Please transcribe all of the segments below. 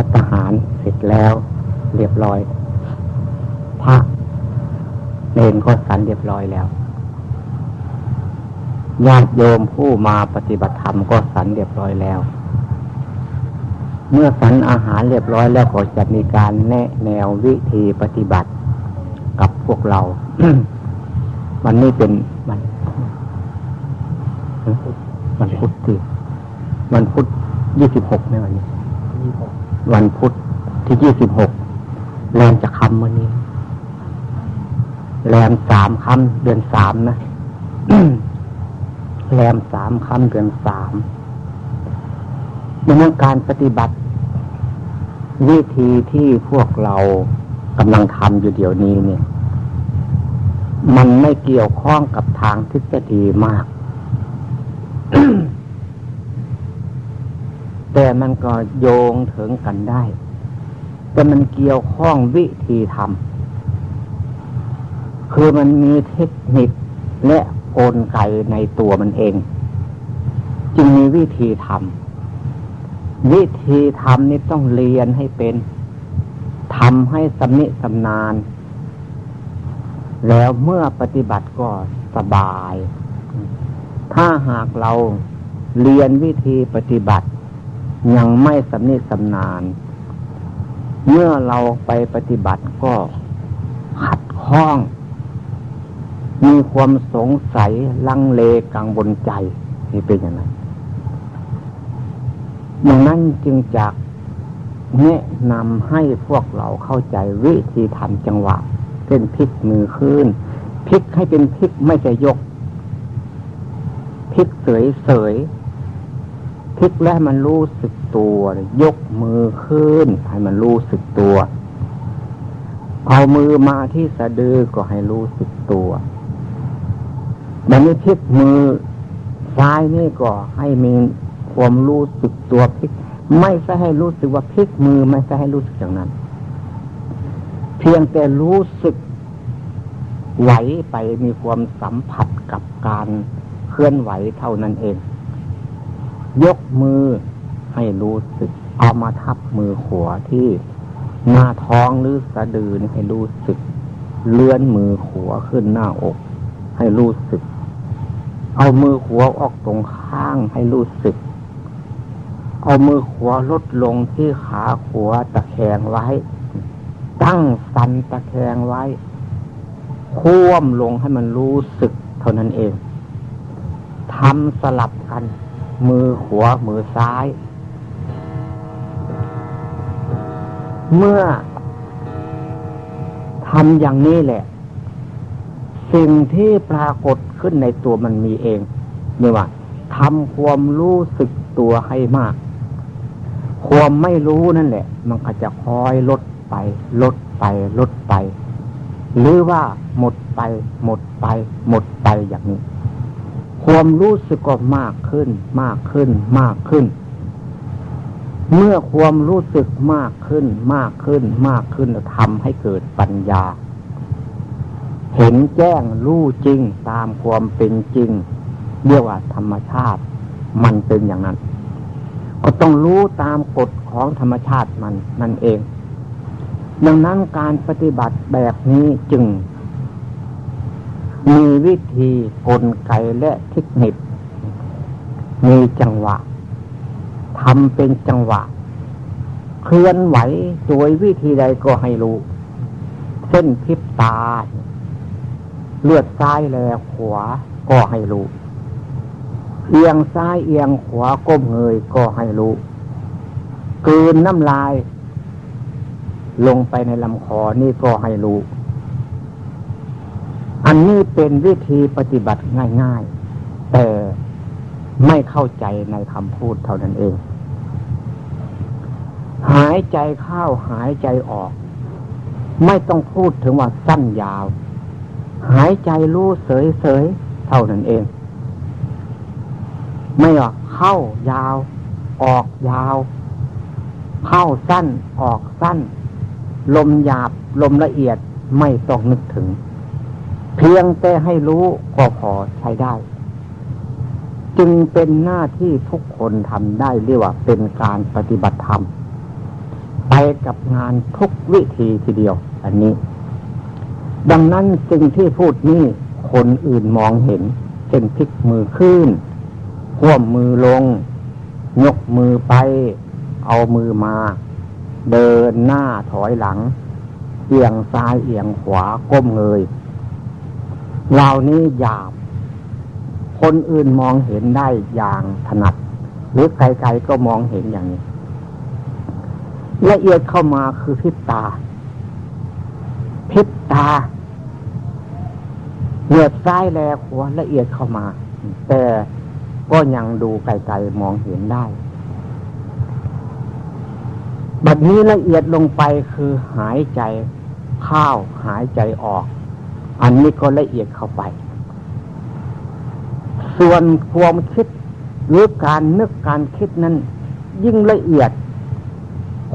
พัฒหารเสร็จแล้วเรียบร้อย พระเนนก็สันเรียบร้อยแล้วญาติโยมผู้มาปฏิบัติธรรมก็สันเรียบร้อยแล้ว เมื่อสันอาหารเรียบร้อยแล้วก็จะมีการแนะแนววิธีปฏิบัติกับพวกเรามันนี่เป็นมันมันพุธที่วันพุธยี่สิบหกในวันนี้ วันพุธที่ยี่สิบหกแรมจะคำวันนี้แรมสามคำเดือนสามนะแรมสามคำเดือนสามดังนั้นการปฏิบัติ วิธีที่พวกเรากำลังทำอยู่เดี๋ยวนี้เนี่ย มันไม่เกี่ยวข้องกับทางทฤษฎีมาก แต่มันก็โยงถึงกันได้ แต่มันเกี่ยวข้องวิธีทำคือมันมีเทคนิคและกลไกในตัวมันเอง จึงมีวิธีทำวิธีทำนี่ต้องเรียนให้เป็นทำให้สำนิสำนาน แล้วเมื่อปฏิบัติก็สบาย ถ้าหากเราเรียนวิธีปฏิบัติ ยังไม่สำนิสำนาน เมื่อเราไปปฏิบัติก็ขัดข้อง มีความสงสัยลังเลกังวลใจนี่เป็นอย่างนั้นอย่างนั้นจึงจากแนะนำให้พวกเราเข้าใจวิธีทำจังหวะเป็นพลิกมือขึ้นพลิกให้เป็นพลิกไม่ใช่ยกพลิกเสยเสย พลิกแล้วมันรู้สึกตัว ยกมือขึ้น ให้มันรู้สึกตัว เอามือมาที่สะดือก็ให้รู้สึกตัวมันไม่พลิกมือซ้ายนี่ก็ให้มีความรู้สึกตัวพลิก ไม่ใช่ให้รู้สึกว่าพลิกมือไม่ใช่ให้รู้สึกอย่างนั้น เพียงแต่รู้สึกไหวไปมีความสัมผัสกับการเคลื่อนไหวเท่านั้นเอง ยกมือให้รู้สึก เอามาทับมือขวาที่หน้าท้องหรือสะดือให้รู้สึก เลื่อนมือขวาขึ้นหน้าอก ให้รู้สึก เอามือขวาออกตรงข้างให้รู้สึก เอามือขวาลดลงที่ขาขวาตะแคงไว้ ตั้งสันตะแคงไว้ควมลงให้มันรู้สึก เท่านั้นเองทำสลับกัน มือขวามือซ้าย เมื่อทำอย่างนี้แหละ สิ่งที่ปรากฏขึ้นในตัวมันมีเองนี่ว่าทำความรู้สึกตัวให้มาก ความไม่รู้นั่นแหละ มันก็จะคอยลดไป ลดไป ลดไป หรือว่าหมดไป หมดไป หมดไปอย่างนี้ ความรู้สึกก็มากขึ้น มากขึ้น มากขึ้น เมื่อความรู้สึกมากขึ้น มากขึ้น มากขึ้นทำให้เกิดปัญญา เห็นแจ้งรู้จริงตามความเป็นจริงเรียกว่าธรรมชาติ มันเป็นอย่างนั้น ก็ต้องรู้ตามกฎของธรรมชาติมันนั่นเอง ดังนั้นการปฏิบัติแบบนี้จึง มีวิธีกลไกและเทคนิค มีจังหวะทำเป็นจังหวะ เคลื่อนไหวโดยวิธีใดก็ให้รู้ เส้นพิบตา เลือดซ้ายแลขวาก็ให้รู้ เอียงซ้ายเอียงขวาก้มเงยก็ให้รู้กืนน้ำลาย ลงไปในลำคอนี่ก็ให้รู้ อันนี้เป็นวิธีปฏิบัติง่ายๆ แต่ไม่เข้าใจในคำพูดเท่านั้นเอง หายใจเข้าหายใจออก ไม่ต้องพูดถึงว่าสั้นยาว หายใจรู้เสยเสยเท่านั้นเอง ไม่ว่าเข้ายาว ออกยาว เข้าสั้นออกสั้น ลมหยาบลมละเอียดไม่ต้องนึกถึง เพียงแต่ให้รู้ก็พอใช้ได้ จึงเป็นหน้าที่ทุกคนทำได้เรียกว่าเป็นการปฏิบัติธรรม ไปกับงานทุกวิธีทีเดียว อันนี้ ดังนั้นสิ่งที่พูดนี้คนอื่นมองเห็นเช่นพลิกมือขึ้นห่วมมือลง ยกมือไป เอามือมา เดินหน้าถอยหลัง เอียงซ้ายเอียงขวาก้มเงย เหล่านี้หยาบ คนอื่นมองเห็นได้อย่างถนัด หรือใครๆก็มองเห็นอย่างนี้ ละเอียดเข้ามาคือพิษตา พิษตาเหยียดซ้ายแลขวาละเอียดเข้ามา แต่ก็ยังดูไกลๆมองเห็นได้ บัดนี้ละเอียดลงไปคือหายใจเข้าหายใจออก อันนี้ก็ละเอียดเข้าไป ส่วนความคิดหรือการนึกการคิดนั้น ยิ่งละเอียด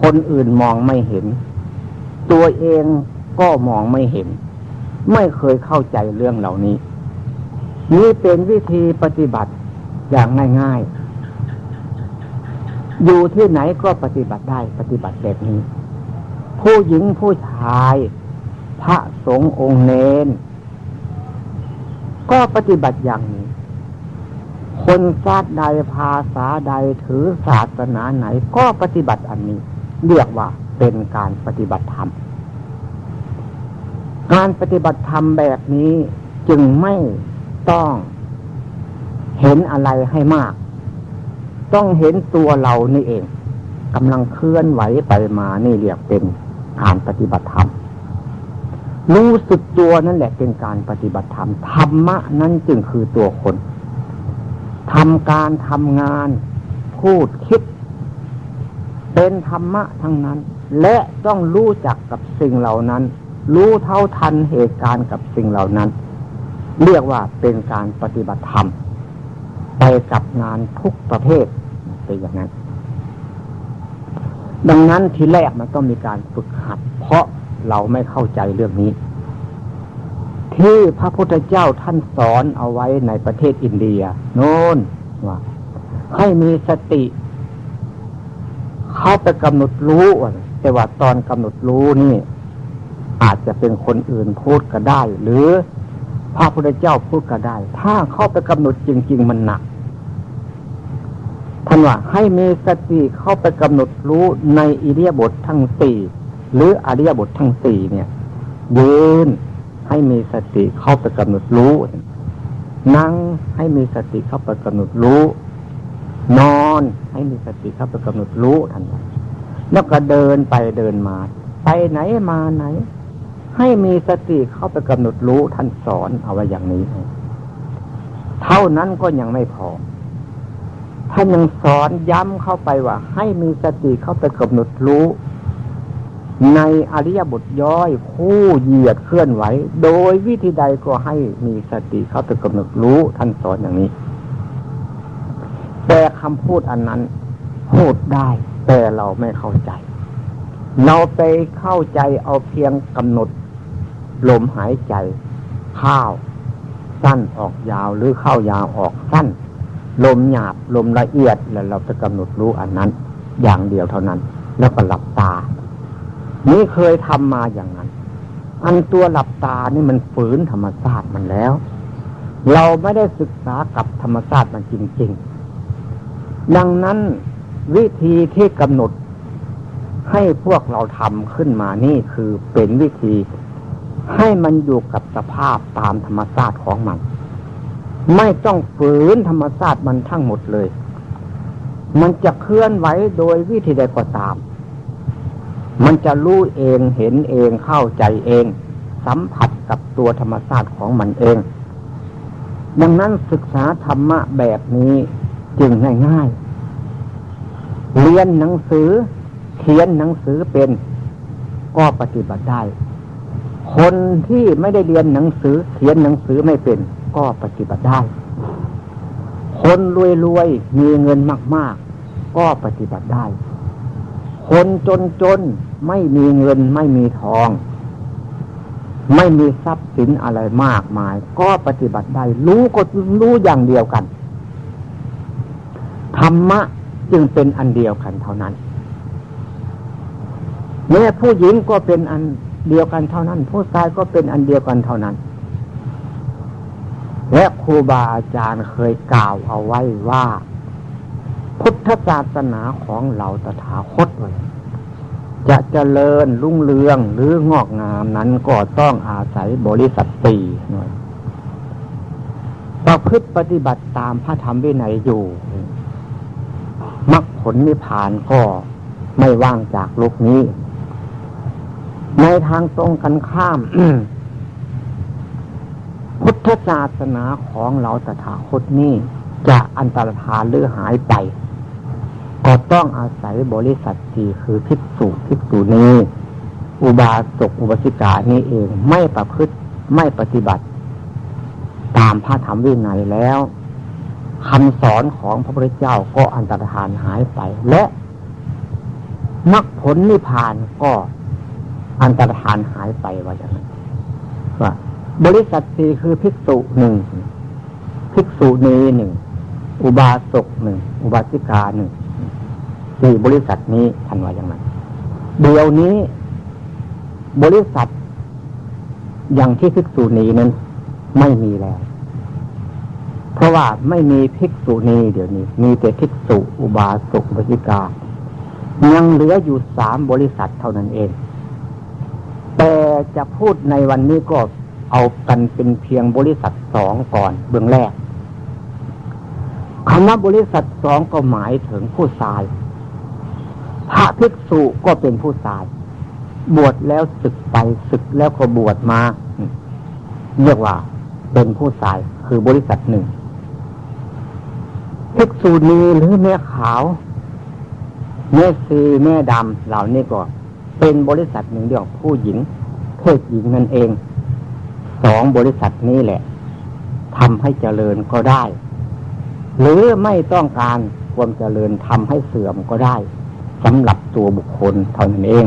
คนอื่นมองไม่เห็น ตัวเองก็มองไม่เห็น ไม่เคยเข้าใจเรื่องเหล่านี้ นี่เป็นวิธีปฏิบัติอย่างง่ายๆ อยู่ที่ไหนก็ปฏิบัติได้ปฏิบัติแบบนี้ ผู้หญิงผู้ชาย พระสงฆ์องค์เนน ก็ปฏิบัติอย่างนี้ คนชาติใดภาษาใดถือศาสนาไหน ก็ปฏิบัติอันนี้ เรียกว่าเป็นการปฏิบัติธรรม การปฏิบัติธรรมแบบนี้จึงไม่ต้องเห็นอะไรให้มาก ต้องเห็นตัวเรานี่เองกำลังเคลื่อนไหวไปมานี่เรียกเป็นการปฏิบัติธรรม รู้สึกตัวนั่นแหละเป็นการปฏิบัติธรรม ธรรมะนั้นจึงคือตัวคนทำการทำงาน พูดคิด เป็นธรรมะทั้งนั้น และต้องรู้จักกับสิ่งเหล่านั้น รู้เท่าทันเหตุการณ์กับสิ่งเหล่านั้น เรียกว่าเป็นการปฏิบัติธรรม ไปกับงานทุกประเภทเป็นอย่างนั้น ดังนั้นทีแรกมันต้องมีการฝึกหัด เพราะ เราไม่เข้าใจเรื่องนี้ ที่พระพุทธเจ้าท่านสอนเอาไว้ในประเทศอินเดีย โน้นว่าให้มีสติ เข้าไปกำหนดรู้แต่ว่าตอนกำหนดรู้นี่ อาจจะเป็นคนอื่นพูดก็ได้ หรือพระพุทธเจ้าพูดก็ได้ ถ้าเข้าไปกำหนดจริง ๆ มันหนักท่านว่าให้มีสติเข้าไปกำหนดรู้ในอิเดียบททั้งสี่ หรืออริยบททั้งสี่เนี่ยยืนให้มีสติเข้าไปกำหนดรู้ นั่งให้มีสติเข้าไปกำหนดรู้ นอนให้มีสติเข้าไปกำหนดรู้ท่านแล้วก็เดินไปเดินมา ไปไหนมาไหน ให้มีสติเข้าไปกำหนดรู้ท่านสอนเอาไว้อย่างนี้ เท่านั้นก็ยังไม่พอท่านยังสอนย้ำเข้าไปว่า ให้มีสติเข้าไปกำหนดรู้ ในอริยบทย่อยคู่เหยียดเคลื่อนไหว โดยวิธีใดก็ให้มีสติเข้าไปกำหนดรู้ท่านสอนอย่างนี้ แต่คำพูดอันนั้น พูดได้ แต่เราไม่เข้าใจ เราไปเข้าใจเอาเพียงกำหนด ลมหายใจ ข้าว สั้นออกยาวหรือเข้ายาวออกสั้น ลมหยาบลมละเอียดแล้วเราจะกำหนดรู้อันนั้น อย่างเดียวเท่านั้น แล้วก็หลับตา นี่เคยทำมาอย่างนั้น อันตัวหลับตานี่มันฝืนธรรมชาติมันแล้ว เราไม่ได้ศึกษากับธรรมชาติมันจริง ๆ ดังนั้นวิธีที่กำหนดให้พวกเราทำขึ้นมานี่คือเป็นวิธีให้มันอยู่กับสภาพตามธรรมชาติของมัน ไม่ต้องฝืนธรรมชาติมันทั้งหมดเลย มันจะเคลื่อนไหวโดยวิธีใดก็ตาม มันจะรู้เองเห็นเองเข้าใจเอง สัมผัสกับตัวธรรมชาติของมันเอง ดังนั้นศึกษาธรรมะแบบนี้จึงง่ายๆ เรียนหนังสือ เขียนหนังสือเป็นก็ปฏิบัติได้ คนที่ไม่ได้เรียนหนังสือ เขียนหนังสือไม่เป็น ก็ปฏิบัติได้ คนรวยๆมีเงินมาก ๆ ก็ปฏิบัติได้ คนจนๆ ไม่มีเงินไม่มีทอง ไม่มีทรัพย์สินอะไรมากมาย ก็ปฏิบัติได้ รู้ก็รู้อย่างเดียวกันธรรมะจึงเป็นอันเดียวกันเท่านั้นแม่ผู้หญิงก็เป็นอันเดียวกันเท่านั้น ผู้ชายก็เป็นอันเดียวกันเท่านั้น และครูบาอาจารย์เคยกล่าวเอาไว้ว่า พุทธศาสนาของเราตถาคตเลย จะเจริญรุ่งเรืองหรืองอกงามนั้นก็ต้องอาศัยบริสัทตีหน่อยประพฤติปฏิบัติตามพระธรรมวินัยอยู่มรรคผลนิพพานก็ไม่ว่างจากโลกนี้ ในทางตรงกันข้าม พุทธศาสนาของเราตถาคตนี้จะอันตรธานหรือหายไป ก็ต้องอาศัยบริษัทสี่คือพิสูจพิสูนี้ อุบาสกอุบาสิกานี้เองไม่ประพฤติไม่ปฏิบัติ ตามพระธรรมวินัยแล้วคำสอนของพระพุทธเจ้าก็อันตรธานหายไป และมรรคผลนิพพานก็อันตรธานหายไปว่าอย่างนั้นว่าบริษัทสี่คือภิกษุหนึ่งภิกษุนีหนึ่งอุบาสกหนึ่งอุบาสิกาหนึ่ง สี่บริษัทนี้ทันว่าอย่างนั้นเดี๋ยวนี้ บริษัท อย่างที่ภิกษุนีนั้น ไม่มีแล้ว เพราะว่าไม่มีภิกษุนีเดี๋ยวนี้ มีแต่ภิกษุอุบาสกอุบาสิกา ยังเหลืออยู่สามบริษัทเท่านั้นเอง แต่จะพูดในวันนี้ก็เอากันเป็นเพียงบริษัทสองก่อนเบื้องแรกคำว่าบริษัทสองก็หมายถึงผู้ชาย ภิกษุก็เป็นผู้ชาย บวชแล้วศึกไปศึกแล้วก็บวชมา เรียกว่าเป็นผู้ชายคือบริษัทหนึ่งภิกษุณีหรือแม่ขาวแม่ซีแม่ดำเหล่านี้ก็ เป็นบริษัทหนึ่งเดียวผู้หญิง เพศหญิงนั่นเอง สองบริษัทนี้แหละทำให้เจริญก็ได้ หรือไม่ต้องการความเจริญทำให้เสื่อมก็ได้ สำหรับตัวบุคคลเท่านั้นเอง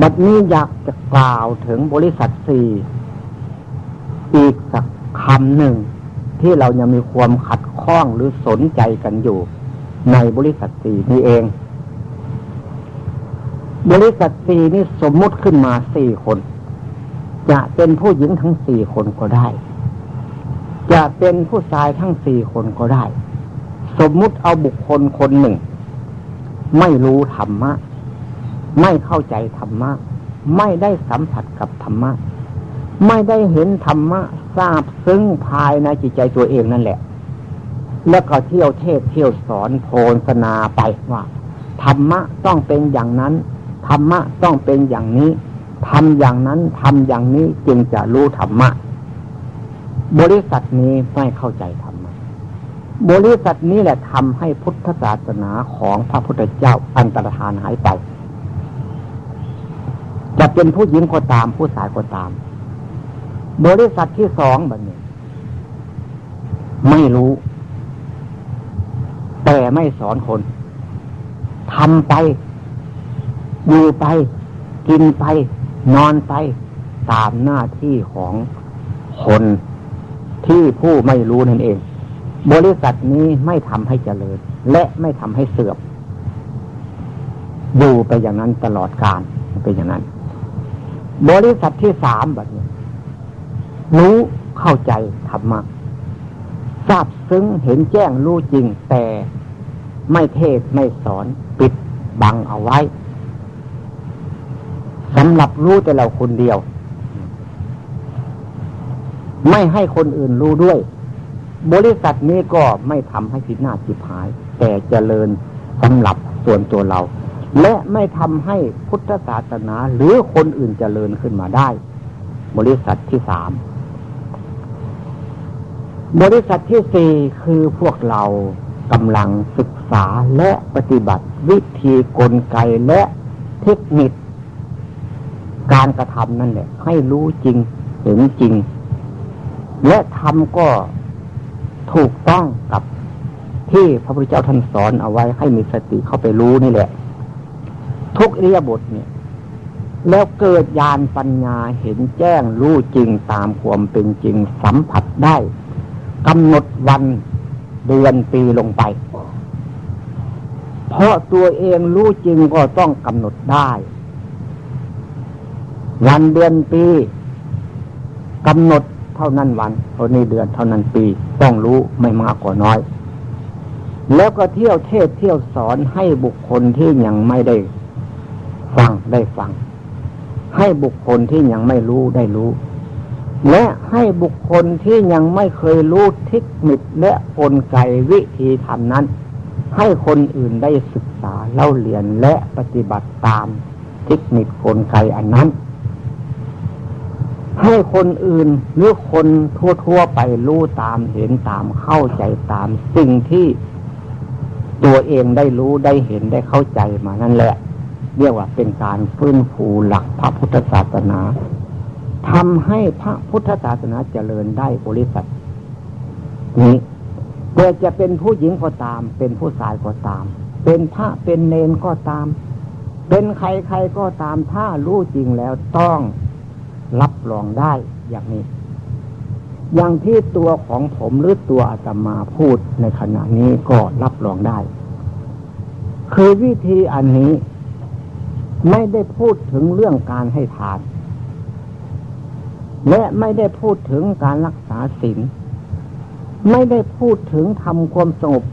บัดนี้อยากจะกล่าวถึงบริษัทสี่อีกสักคำหนึ่ง ที่เรายังมีความขัดข้องหรือสนใจกันอยู่ ในบริษัทสี่นี้เอง บริษัทสี่นี้สมมุติขึ้นมาสี่คน จะเป็นผู้หญิงทั้งสี่คนก็ได้ จะเป็นผู้ชายทั้งสี่คนก็ได้ สมมุติเอาบุคคลคนหนึ่ง ไม่รู้ธรรมะ ไม่เข้าใจธรรมะ ไม่ได้สัมผัสกับธรรมะ ไม่ได้เห็นธรรมะทราบซึ้งภายในจิตใจตัวเองนั่นแหละ แล้วก็เที่ยวเทศเที่ยวสอนโพลสนาไปว่าธรรมะต้องเป็นอย่างนั้นธรรมะต้องเป็นอย่างนี้ทำอย่างนั้นทำอย่างนี้จึงจะรู้ธรรมะ บริษัทนี้ไม่เข้าใจธรรม บริษัทนี้แหละทำให้พุทธศาสนาของพระพุทธเจ้าอันตรธานหายไปจะเป็นผู้หญิงก็ตามผู้ชายก็ตาม บริษัทที่สองแบบนี้ ไม่รู้ แต่ไม่สอนคนทำไป อยู่ไป กินไป นอนไป ตามหน้าที่ของคนที่ผู้ไม่รู้นั่นเอง บริษัทนี้ไม่ทำให้เจริญ และไม่ทำให้เสื่อมอยู่ไปอย่างนั้นตลอดกาลเป็นอย่างนั้น บริษัทที่สามแบบนี้ รู้เข้าใจธรรมะทราบซึ้งเห็นแจ้งรู้จริง แต่ไม่เทศไม่สอนปิดบังเอาไว้สำหรับรู้แต่เราคนเดียว ไม่ให้คนอื่นรู้ด้วย บริษัทนี้ก็ไม่ทำให้ผิดหน้าผิดหาย แต่เจริญสำหรับส่วนตัวเรา และไม่ทำให้พุทธศาสนาหรือคนอื่นเจริญขึ้นมาได้ บริษัทที่สามบริษัทที่สี่คือพวกเรากำลังศึกษาและปฏิบัติวิธีกลไกและเทคนิค การกระทำนั่นแหละให้รู้จริงเห็นจริง และทำก็ ถูกต้องกับที่พระพุทธเจ้าท่านสอนเอาไว้ให้มีสติเข้าไปรู้นี่แหละ ทุกเรียบทเนี่ย แล้วเกิดญาณปัญญาเห็นแจ้งรู้จริงตามความเป็นจริงสัมผัสได้กำหนดวันเดือนปีลงไป เพราะตัวเองรู้จริงก็ต้องกำหนดได้ วันเดือนปีกำหนด เท่านั้นวันเท่านี้เดือนเท่านั้นปี ต้องรู้ไม่มากกว่าน้อย แล้วก็เที่ยวเทศเที่ยวสอนให้บุคคลที่ยังไม่ได้ฟังได้ฟัง ให้บุคคลที่ยังไม่รู้ได้รู้ และให้บุคคลที่ยังไม่เคยรู้เทคนิคและกลไกวิธีทำนั้น ให้คนอื่นได้ศึกษาเล่าเรียนและปฏิบัติตามเทคนิคกลไกอันนั้น ให้คนอื่นหรือคนทั่วๆไปรู้ตามเห็นตามเข้าใจตาม สิ่งที่ตัวเองได้รู้ได้เห็นได้เข้าใจมานั่นแหละ เรียกว่าเป็นการฟื้นฟูหลักพระพุทธศาสนาทำให้พระพุทธศาสนาเจริญได้บริสัทนี้แต่จะเป็นผู้หญิงก็ตาม เป็นผู้ชายก็ตาม เป็นพระเป็นเนนก็ตาม เป็นใครใครก็ตามถ้ารู้จริงแล้วต้อง รองได้อย่างนี้ อย่างที่ตัวของผมหรือตัวอาตมาพูดในขณะนี้ก็รับรองได้ คือวิธีอันนี้ไม่ได้พูดถึงเรื่องการให้ทาน และไม่ได้พูดถึงการรักษาศีลไม่ได้พูดถึงทำความสงบ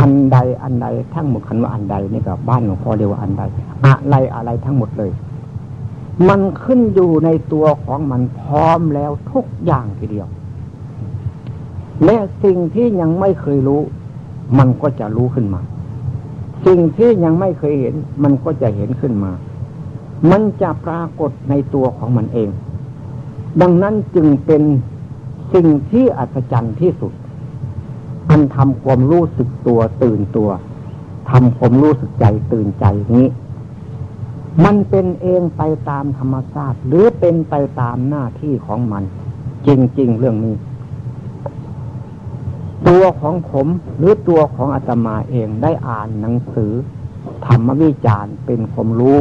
อันใดอันใดทั้งหมดคันว่าอันใดนี่กับบ้านหลวงพ่อเรียกว่าอันใด อะไรอะไรทั้งหมดเลย มันขึ้นอยู่ในตัวของมันพร้อมแล้วทุกอย่างทีเดียว และสิ่งที่ยังไม่เคยรู้ มันก็จะรู้ขึ้นมา สิ่งที่ยังไม่เคยเห็น มันก็จะเห็นขึ้นมา มันจะปรากฏในตัวของมันเอง ดังนั้นจึงเป็นสิ่งที่อัศจรรย์ที่สุด อันทำความรู้สึกตัวตื่นตัวทำความรู้สึกใจตื่นใจนี้ มันเป็นเองไปตามธรรมชาติหรือเป็นไปตามหน้าที่ของมัน จริง ๆ เรื่องนี้ ตัวของผมหรือตัวของอาตมาเองได้อ่านหนังสือ ธรรมวิจารณ์เป็นความรู้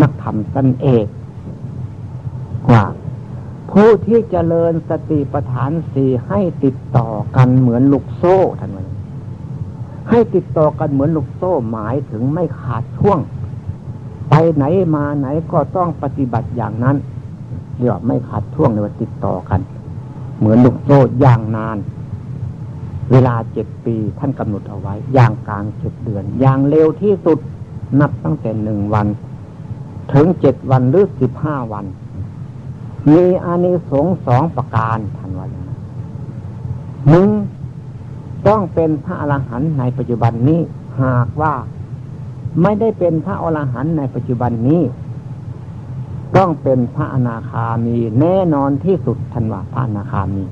นักธรรมสันเอกว่าผู้ที่เจริญสติปัฏฐานสี่ให้ติดต่อกันเหมือนลูกโซ่ท่านว่าให้ติดต่อกันเหมือนลูกโซ่หมายถึงไม่ขาดช่วง ไปไหนมาไหนก็ต้องปฏิบัติอย่างนั้นเรียกว่าไม่ขาดช่วงเลยว่าติดต่อกัน เหมือนลูกโซ่อย่างนาน เวลาเจ็ดปีท่านกำหนดเอาไว้ อย่างกลางเจ็ดเดือน อย่างเร็วที่สุดนับตั้งแต่หนึ่งวัน ถึงเจ็ดวันหรือสิบห้าวัน มีอานิสงส์สองประการท่านว่าอย่างนั้นหนึ่งต้องเป็นพระอรหันต์ในปัจจุบันนี้หากว่า ไม่ได้เป็นพระอรหันต์ในปัจจุบันนี้ ต้องเป็นพระอนาคามีแน่นอนที่สุดทันว่าพระอนาคามี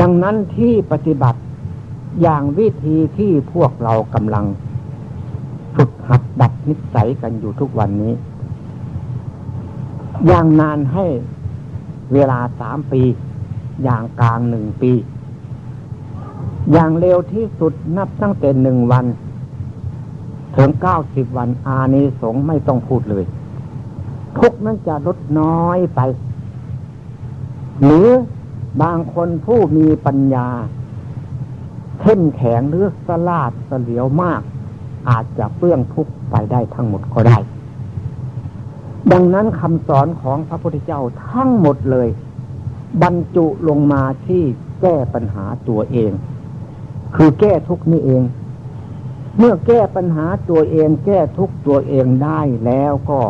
ดังนั้นที่ปฏิบัติอย่างวิธีที่พวกเรากำลังฝึกหัดดัดนิสัยกันอยู่ทุกวันนี้ อย่างนานให้เวลาสามปี อย่างกลางหนึ่งปี อย่างเร็วที่สุดนับตั้งแต่หนึ่งวัน ถึงเก้าสิบวัน อานิสงส์ไม่ต้องพูดเลย ทุกนั้นจะลดน้อยไป หรือบางคนผู้มีปัญญา เข้มแข็งหรือสลาดเสลียวมาก อาจจะเปื้องทุกไปได้ทั้งหมดก็ได้ ดังนั้นคำสอนของพระพุทธเจ้าทั้งหมดเลย บรรจุลงมาที่แก้ปัญหาตัวเอง คือแก้ทุกนี้เอง เมื่อแก้ปัญหาตัวเองแก้ทุกตัวเองได้แล้วก็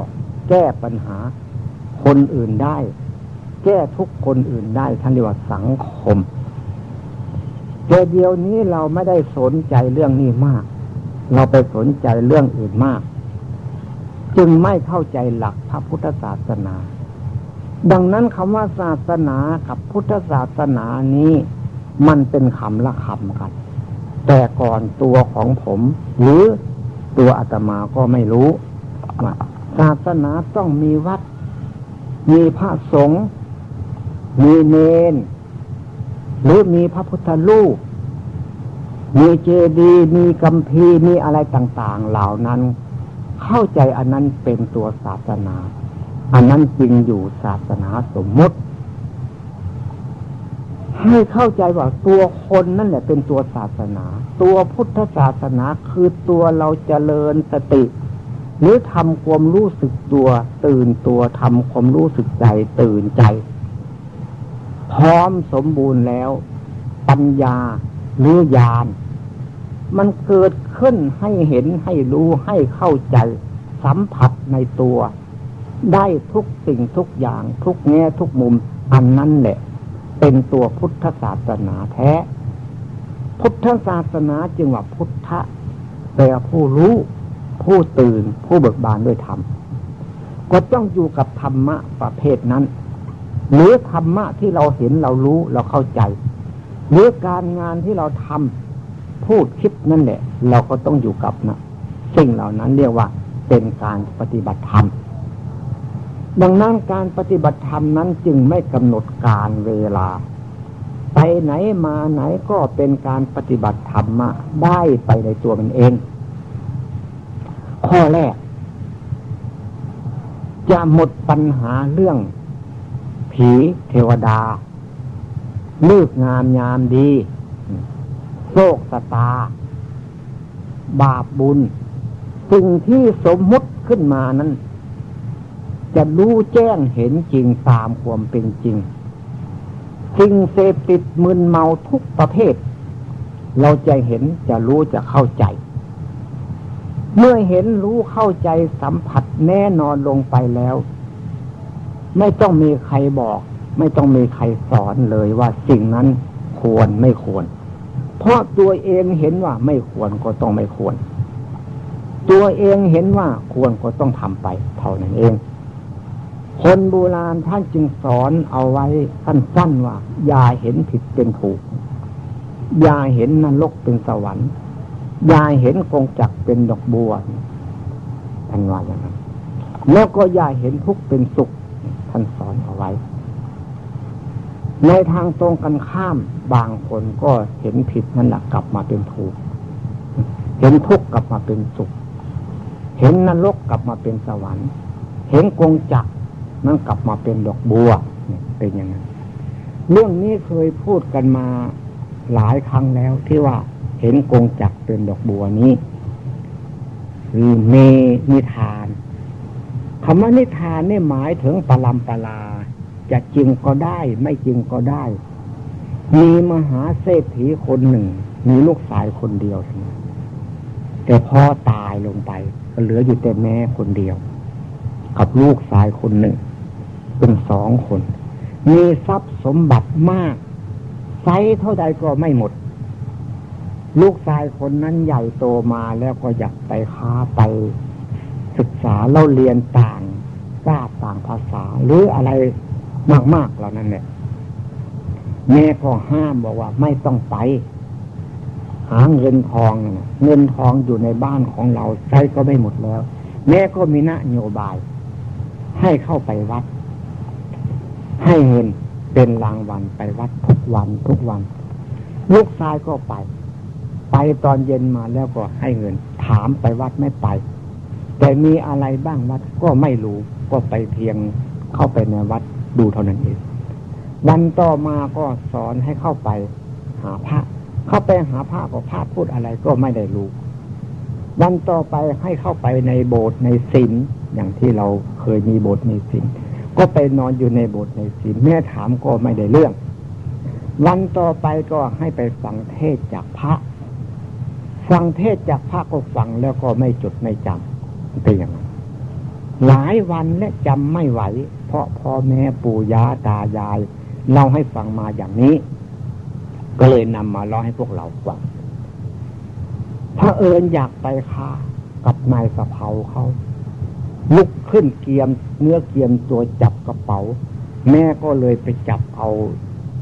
แก้ปัญหาคนอื่นได้ แก้ทุกคนอื่นได้ท่านเรียกว่าสังคมแต่เดียวนี้เราไม่ได้สนใจเรื่องนี้มาก เราไปสนใจเรื่องอื่นมาก จึงไม่เข้าใจหลักพระพุทธศาสนา ดังนั้นคำว่าศาสนากับพุทธศาสนานี้ มันเป็นคำละคำกัน แต่ก่อนตัวของผม หรือตัวอาตมาก็ไม่รู้ศาสนาต้องมีวัด มีพระสงฆ์มีเนน หรือมีพระพุทธรูปมีเจดีย์มีกัมพีมีอะไรต่าง ๆ เหล่านั้น เข้าใจอันนั้นเป็นตัวศาสนา อันนั้นจริงอยู่ศาสนาสมมติ ให้เข้าใจว่าตัวคนนั่นแหละเป็นตัวศาสนา ตัวพุทธศาสนาคือตัวเราเจริญสติ หรือทำความรู้สึกตัว ตื่นตัวทำความรู้สึกใจตื่นใจ พร้อมสมบูรณ์แล้ว ปัญญาหรือญาณมันเกิดขึ้นให้เห็นให้รู้ให้เข้าใจ สัมผัสในตัว ได้ทุกสิ่งทุกอย่าง ทุกแง่ทุกมุมอันนั้นแหละ เป็นตัวพุทธศาสนาแท้ พุทธศาสนาจึงว่าพุทธะแปลผู้รู้ ผู้ตื่น ผู้เบิกบานด้วยธรรม ก็ต้องอยู่กับธรรมะประเภทนั้น หรือธรรมะที่เราเห็นเรารู้เราเข้าใจ หรือการงานที่เราทำพูดคิดนั่นแหละ เราก็ต้องอยู่กับนะสิ่งเหล่านั้นเรียกว่าเป็นการปฏิบัติธรรม ดังนั้นการปฏิบัติธรรมนั้นจึงไม่กำหนดการเวลา ไปไหนมาไหนก็เป็นการปฏิบัติธรรมะได้ไปในตัวมันเอง ข้อแรก จะหมดปัญหาเรื่อง ผีเทวดาเลืกงามยามดี โชคสตา บาปบุญ สิ่งที่สมมุติขึ้นมานั้น จะรู้แจ้งเห็นจริงตามความเป็นจริงสิ่งเสพติดมึนเมาทุกประเภท เราจะเห็นจะรู้จะเข้าใจ เมื่อเห็นรู้เข้าใจสัมผัสแน่นอนลงไปแล้ว ไม่ต้องมีใครบอก ไม่ต้องมีใครสอนเลยว่าสิ่งนั้นควรไม่ควร เพราะตัวเองเห็นว่าไม่ควรก็ต้องไม่ควร ตัวเองเห็นว่าควรก็ต้องทำไป เท่านั้นเอง คนโบราณท่านจึงสอนเอาไว้สั้นๆว่า อย่าเห็นผิดเป็นถูก อย่าเห็นนรกเป็นสวรรค์ยาเห็นกงจักเป็นดอกบัวท่านว่าอย่างนั้นแล้วก็ยาเห็นทุกเป็นสุขท่านสอนเอาไว้ ในทางตรงกันข้ามบางคนก็เห็นผิดนั่นแหละกลับมาเป็นถูก เห็นทุกข์กลับมาเป็นสุข เห็นนรกกลับมาเป็นสวรรค์ เห็นกงจัก นั่นกลับมาเป็นดอกบัวเป็นอย่างนั้น เรื่องนี้เคยพูดกันมาหลายครั้งแล้วที่ว่าเห็นกงจักเป็นดอกบัวนี้คือเมนิทานคำว่านิทานนี่หมายถึงปลำปลาจะจริงก็ได้ ไม่จริงก็ได้ มีมหาเศรษฐีคนหนึ่ง มีลูกสายคนเดียวแต่พ่อตายลงไปก็เหลืออยู่แต่แม่คนเดียว กับลูกสายคนหนึ่ง เป็นสองคน มีทรัพย์สมบัติมากไซเท่าใดก็ไม่หมด ลูกชายคนนั้นใหญ่โตมาแล้วก็อยากไปค้าไป ศึกษาเล่าเรียนต่างทราบต่างภาษา หรืออะไรมาก ๆเหล่านั้นเนี่ยแม่ก็ห้ามบอกว่าไม่ต้องไป หาเงินทองเงินทองอยู่ในบ้านของเราใช้ก็ไม่หมดแล้ว แม่ก็มีนโยบาย ให้เข้าไปวัด ให้เงินเป็นรางวัลไปวัดทุกวันทุกวัน ลูกชายก็ไป ไปตอนเย็นมาแล้วก็ให้เงิน ถามไปวัดไม่ไป แต่มีอะไรบ้างวัดก็ไม่รู้ ก็ไปเพียงเข้าไปในวัดดูเท่านั้นเองวันต่อมาก็สอนให้เข้าไปหาพระ เข้าไปหาพระก็พระพูดอะไรก็ไม่ได้รู้ วันต่อไปให้เข้าไปในโบสถ์ในศีลอย่างที่เราเคยมีโบสถ์ในศีล ก็ไปนอนอยู่ในโบสถ์ในศีลแม่ถามก็ไม่ได้เรื่อง วันต่อไปก็ให้ไปฟังเทศจากพระ ฟังเทศจากพระก็ฟังแล้วก็ไม่จดไม่จำเป็นอย่างนั้นหลายวันและจำไม่ไหว เพราะพ่อแม่ปู่ย่าตายายเล่าให้ฟังมาอย่างนี้ ก็เลยนำมาเล่าให้พวกเราฟังถ้าเอิญอยากไปค้ากับนายสะเพาเขา ลุกขึ้นเกียม เนื้อเกียมตัวจับกระเป๋า แม่ก็เลยไปจับเอา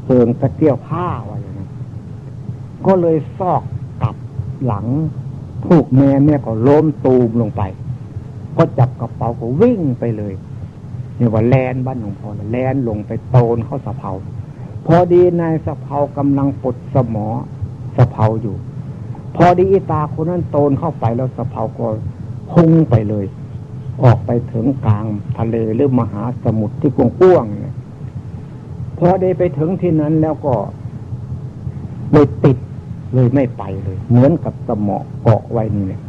เพิงกระเตี้ยวผ้าไว้นะก็เลยซอกตับหลังถูกแม่แม่ก็ล้มตูมลงไป ก็จับกระเป๋าก็วิ่งไปเลยเนี่ว่าแลนบ้านหลวงพ่อแลนลงไปโตนเข้าสะเพาพอดีนายสะเพากำลังปดสมอสะเพาอยู่ พอดีตาคนนั้นโตนเข้าไปแล้วสะเพาก็พุ่งไปเลย ออกไปถึงกลางทะเลหรือมหาสมุทรที่กว้างๆเนี่ยพอได้ไปถึงที่นั้นแล้วก็เลยติดเลยไม่ไปเลย เหมือนกับสมอเกาะไว้นี่เนี่ย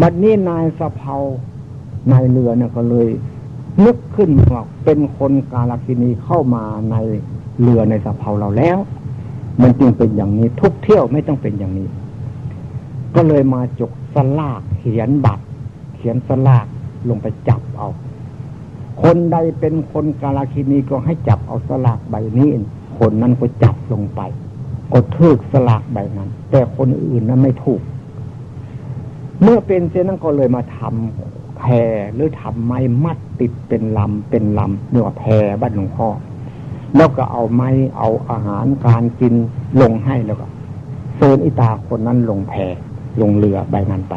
บัดนี้นายสะเพานายเรือเนี่ยก็เลยนึกขึ้นว่าเป็นคนกาลกินีเข้ามาในเรือในสะเพาเราแล้ว มันจึงเป็นอย่างนี้ทุกเที่ยวไม่ต้องเป็นอย่างนี้ ก็เลยมาจกสลากเขียนบัตร เขียนสลาก ลงไปจับเอา คนใดเป็นคนกาลกินีก็ให้จับเอาสลากใบนี้ คนนั้นก็จับลงไปก็ถูกสลากใบนั้น แต่คนอื่นนั้นไม่ถูก เมื่อเป็นเช่นนั้นก็เลยมาทำแพรหรือทำไม้มัดติดเป็นลำเป็นลำเนื้อแพรบ้านหลวงพ่อแล้วก็เอาไม้เอาอาหารการกินลงให้แล้วก็เซินอิตาคนนั้นลงแพลงเรือใบนั้นไป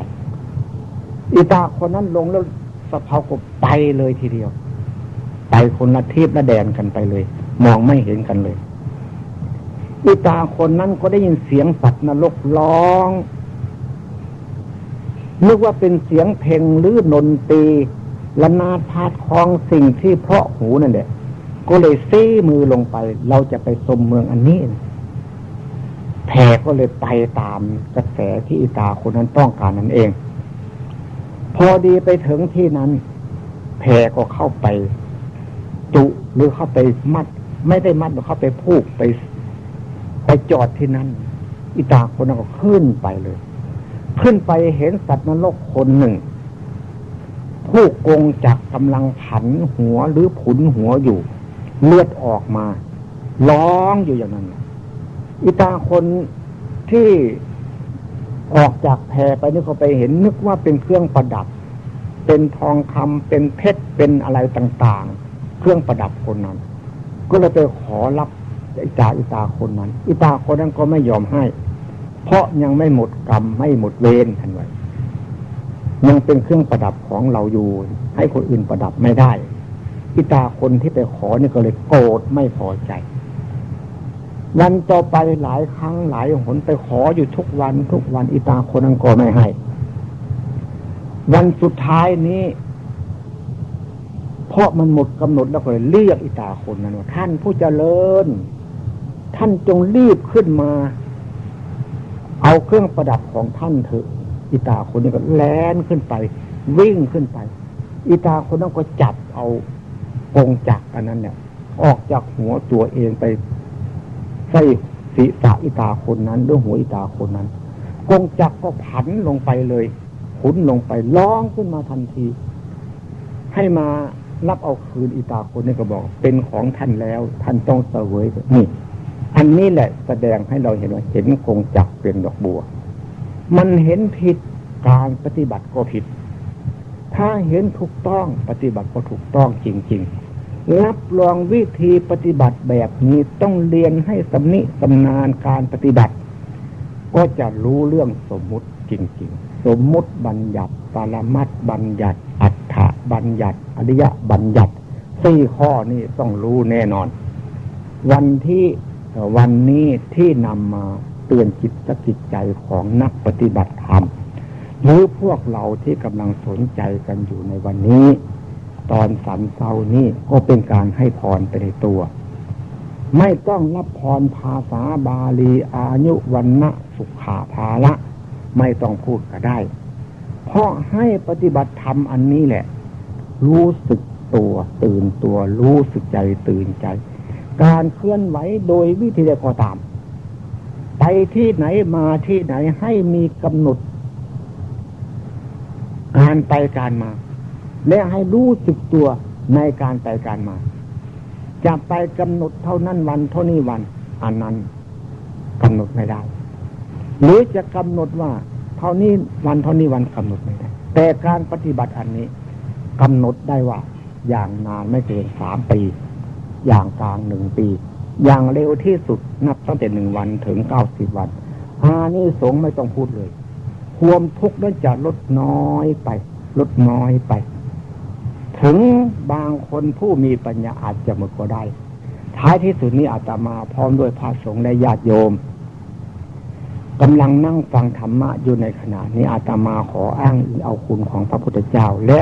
อิตาคนนั้นลงแล้ว สะเพาก็ไปเลยทีเดียว ไปคนละทีบละแดนกันไปเลย มองไม่เห็นกันเลยอิตาคนนั้นก็ได้ยินเสียงสัตว์นรกร้องนึกว่าเป็นเสียงเพลงหรือนนตรีละนาดพาดคลองสิ่งที่เพราะหูนั่นแหละก็เลยซีมือลงไป เราจะไปสมเมืองอันนี้แพรก็เลยไปตามกระแสที่อิตาคนนั้นต้องการนั่นเอง พอดีไปถึงที่นั้น แพก็เข้าไป จุหรือเข้าไปมัด ไม่ได้มัดหรือเข้าไปพูกไป ไปจอดที่นั้นอิตาคนนั้นก็ขึ้นไปเลย ขึ้นไปเห็นสัตว์นรกคนหนึ่ง ผู้กงจักกำลังผันหัวหรือผุนหัวอยู่ เลือดออกมา ร้องอยู่อย่างนั้นอิตาคนที่ ออกจากแพไปนี่เขาไปเห็นนึกว่าเป็นเครื่องประดับ เป็นทองคำเป็นเพชรเป็นอะไรต่างๆ เครื่องประดับคนนั้น ก็เลยไปขอรับอิตาอิตาคนนั้น อิตาคนนั้นก็ไม่ยอมให้ เพราะยังไม่หมดกรรมไม่หมดเวรทันไว้ยังเป็นเครื่องประดับของเราอยู่ ให้คนอื่นประดับไม่ได้ อิตาคนที่ไปขอนี่ก็เลยโกรธไม่พอใจ วันต่อไปหลายครั้งหลายหนไปขออยู่ทุกวันทุกวันอิตาคนนั้นก็ไม่ให้ วันสุดท้ายนี้ เพราะมันหมดกำหนดแล้วก็เลยเรียกอิตาคนนั้นว่าท่านผู้เจริญ ท่านจงรีบขึ้นมา เอาเครื่องประดับของท่านเถอะอิตาคนนี้ก็แล่นขึ้นไป วิ่งขึ้นไปอิตาคนนั้นก็จับเอากงจักอันนั้นเนี่ย ออกจากหัวตัวเองไป ใส่ศีรษะอิตาคนนั้นด้วยหัวอิตาคนนั้น กงจักก็ผันลงไปเลยขุนลงไปร้องขึ้นมาทันที ให้มารับเอาคืนอิตาคนนี้ก็บอก เป็นของท่านแล้ว ท่านต้องเสวยนี่อันนี้แหละแสดงให้เราเห็นว่าเห็นคงจักเป็นดอกบัว มันเห็นผิดการปฏิบัติก็ผิด ถ้าเห็นถูกต้องปฏิบัติก็ถูกต้องจริง ๆ รับรองวิธีปฏิบัติแบบนี้ต้องเรียนให้สำนิสำนานการปฏิบัติ ก็จะรู้เรื่องสมมุติจริง ๆ สมมุติบัญญัติปรมัตบัญญัติ อัฏฐบัญญัติ อริยบัญญัติสี่ข้อนี้ต้องรู้แน่นอน วันที่วันนี้ที่นำมาเตือนจิตสกิจใจของนักปฏิบัติธรรม หรือพวกเราที่กำลังสนใจกันอยู่ในวันนี้ ตอนสันเศร้านี้ก็เป็นการให้พรไปในตัว ไม่ต้องรับพรภาษาบาลีอายุวันนะสุขาภาละไม่ต้องพูดก็ได้ เพราะให้ปฏิบัติธรรมอันนี้แหละ รู้สึกตัวตื่นตัวรู้สึกใจตื่นใจ การเคลื่อนไหวโดยวิธีใดก็ตาม ไปที่ไหนมาที่ไหนให้มีกำหนด การไปการมา และให้รู้สึกตัวในการไปการมา จะไปกำหนดเท่านั้นวันเท่านี้วัน อันนั้นกำหนดไม่ได้ หรือจะกำหนดว่า เท่านี้วันเท่านี้วันกำหนดไม่ได้ แต่การปฏิบัติอันนี้กำหนดได้ว่า อย่างนานไม่เกินสามปี อย่างกลางหนึ่งปี อย่างเร็วที่สุดนับตั้งแต่หนึ่งวันถึงเก้าสิบวันอานี่สงไม่ต้องพูดเลย ความทุกข์นั้นจะลดน้อยไป ลดน้อยไป ถึงบางคนผู้มีปัญญาอาจจะหมดก็ได้ ท้ายที่สุดนี้อาตมาพร้อมด้วยพระสงฆ์และญาติโยมกำลังนั่งฟังธรรมะอยู่ในขณะนี้อาตมาขออ้างอิงเอาคุณของพระพุทธเจ้า และ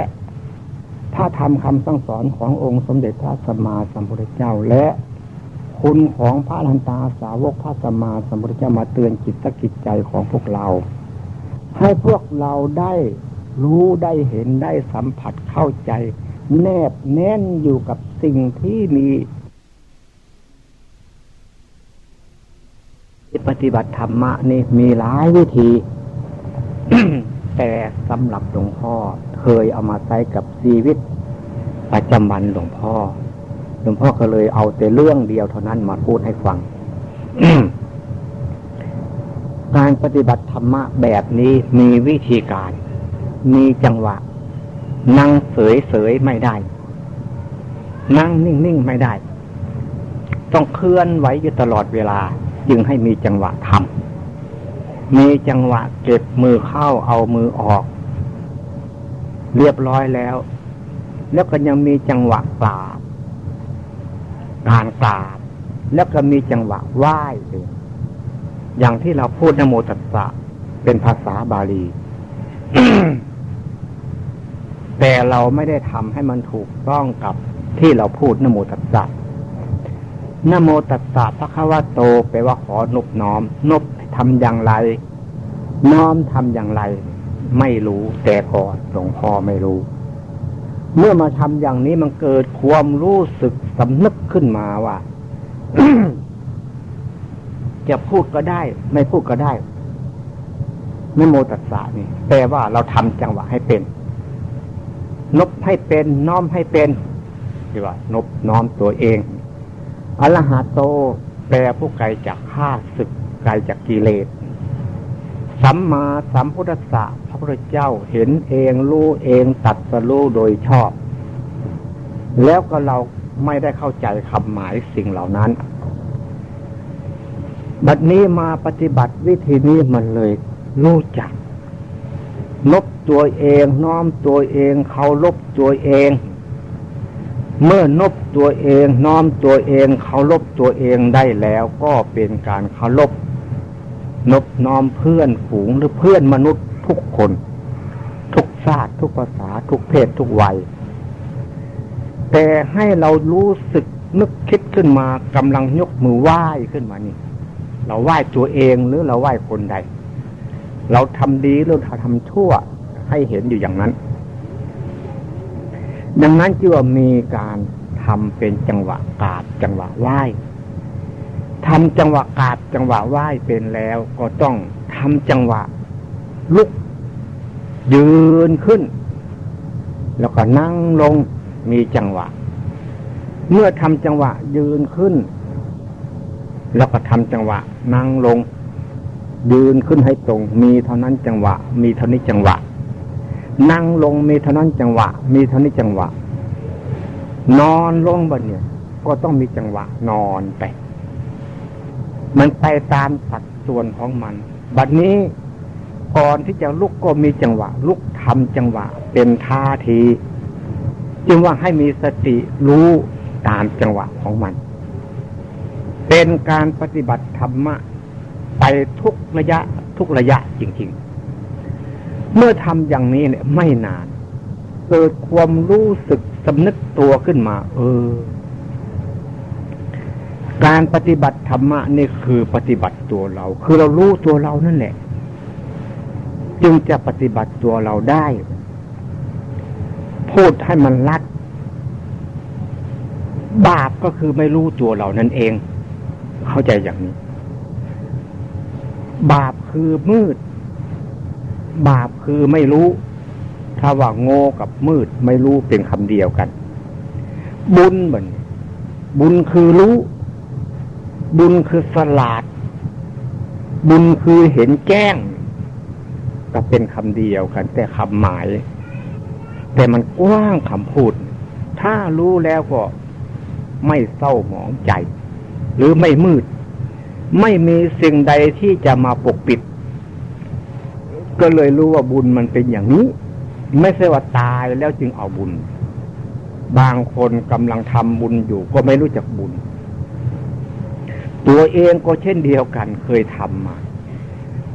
ถ้าทำคำสั่งสอนขององค์สมเด็จพระสัมมาสัมพุทธเจ้า และคุณของพระลันตาสาวกพระสัมมาสัมพุทธเจ้ามาเตือนจิตสกิจใจของพวกเรา ให้พวกเราได้รู้ได้เห็นได้สัมผัสเข้าใจ แนบแน่นอยู่กับสิ่งที่มีปฏิบัติธรรมะนี่มีหลายวิธี แต่สำหรับหลวงพ่อเคยเอามาใช้กับชีวิต ประจำวันหลวงพ่อ หลวงพ่อก็เลยเอาแต่เรื่องเดียวเท่านั้นมาพูดให้ฟัง การปฏิบัติธรรมะแบบนี้มีวิธีการ มีจังหวะ นั่งเสยๆไม่ได้ นั่งนิ่งๆไม่ได้ ต้องเคลื่อนไหวอยู่ตลอดเวลา จึงให้มีจังหวะทำมีจังหวะเก็บมือเข้าเอามือออก เรียบร้อยแล้ว แล้วก็ยังมีจังหวะกราบการกราบ แล้วก็มีจังหวะไหว้เลยอย่างที่เราพูดนโมตัสสะเป็นภาษาบาลี แต่เราไม่ได้ทำให้มันถูกต้องกับที่เราพูดนโมตัสสะนโมตัสสะพระควาโตแปลว่าขอนบน้อม นบทำอย่างไร น้อมทำอย่างไร ไม่รู้แต่ก่อนหลวงพ่อไม่รู้ เมื่อมาทำอย่างนี้มันเกิดความรู้สึกสำนึกขึ้นมาว่าจะพูดก็ได้ ไม่พูดก็ได้นโมตัสสะนี่แปลว่าเราทำจังหวะให้เป็น นบให้เป็นน้อมให้เป็นที่ว่านบน้อมตัวเองอรหัโต แปลผู้ไกลจากข้าศึกไกลจากกิเลสสัมมาสัมพุทธะพระพุทธเจ้าเห็นเองรู้เองตัดสรู้โดยชอบ แล้วก็เราไม่ได้เข้าใจคำหมายสิ่งเหล่านั้น บัดนี้มาปฏิบัติวิธีนี้มันเลยรู้จัก นบตัวเองน้อมตัวเองเคารพตัวเอง เมื่อนบตัวเองน้อมตัวเองเคารพตัวเองได้แล้วก็เป็นการเคารพนบน้อมเพื่อนฝูงหรือเพื่อนมนุษย์ทุกคน ทุกชาติทุกภาษาทุกเพศทุกวัย แต่ให้เรารู้สึกนึกคิดขึ้นมากำลังยกมือไหว้ขึ้นมานี่ เราไหว้ตัวเองหรือเราไหว้คนใด เราทำดีหรือเราทำชั่วให้เห็นอยู่อย่างนั้น ดังนั้นจึงมีการทำเป็นจังหวะกาดจังหวะไหว้ทำจังหวะกาดจังหวะไหว้เป็นแล้วก็ต้องทำจังหวะ ลุก ยืนขึ้น แล้วก็นั่งลงมีจังหวะ เมื่อทำจังหวะยืนขึ้น แล้วก็ทำจังหวะ นั่งลง ยืนขึ้นให้ตรง มีเท่านั้นจังหวะ มีเท่านี้จังหวะ นั่งลงมีเท่านั้นจังหวะ มีเท่านี้จังหวะ นอนลงบนเนี่ย ก็ต้องมีจังหวะ นอนไป มันไปตามสัดส่วนของมัน บัดนี้ก่อนที่จะลุกก็มีจังหวะ ลุกทำจังหวะ เป็นท่าที จึงว่าให้มีสติรู้ตามจังหวะของมัน เป็นการปฏิบัติธรรมะ ไปทุกระยะทุกระยะจริง ๆ เมื่อทำอย่างนี้เนี่ยไม่นาน เกิดความรู้สึกสำนึกตัวขึ้นมา เออ การปฏิบัติธรรมะนี่คือปฏิบัติตัวเรา คือเรารู้ตัวเรานั่นแหละ จึงจะปฏิบัติตัวเราได้ พูดให้มันลัด บาปก็คือไม่รู้ตัวเรานั่นเอง เข้าใจอย่างนี้ บาปคือมืด บาปคือไม่รู้ ถ้าว่าโง่กับมืดไม่รู้เป็นคำเดียวกัน บุญเหมือนบุญคือรู้ บุญคือสลาด บุญคือเห็นแจ้ง ก็เป็นคำเดียวกัน แต่คำหมาย แต่มันกว้างคำพูด ถ้ารู้แล้วก็ไม่เศร้าหมองใจ หรือไม่มืด ไม่มีสิ่งใดที่จะมาปกปิด ก็เลยรู้ว่าบุญมันเป็นอย่างนี้ ไม่ใช่ว่าตายแล้วจึงเอาบุญ บางคนกำลังทำบุญอยู่ก็ไม่รู้จักบุญ ตัวเองก็เช่นเดียวกันเคยทำมา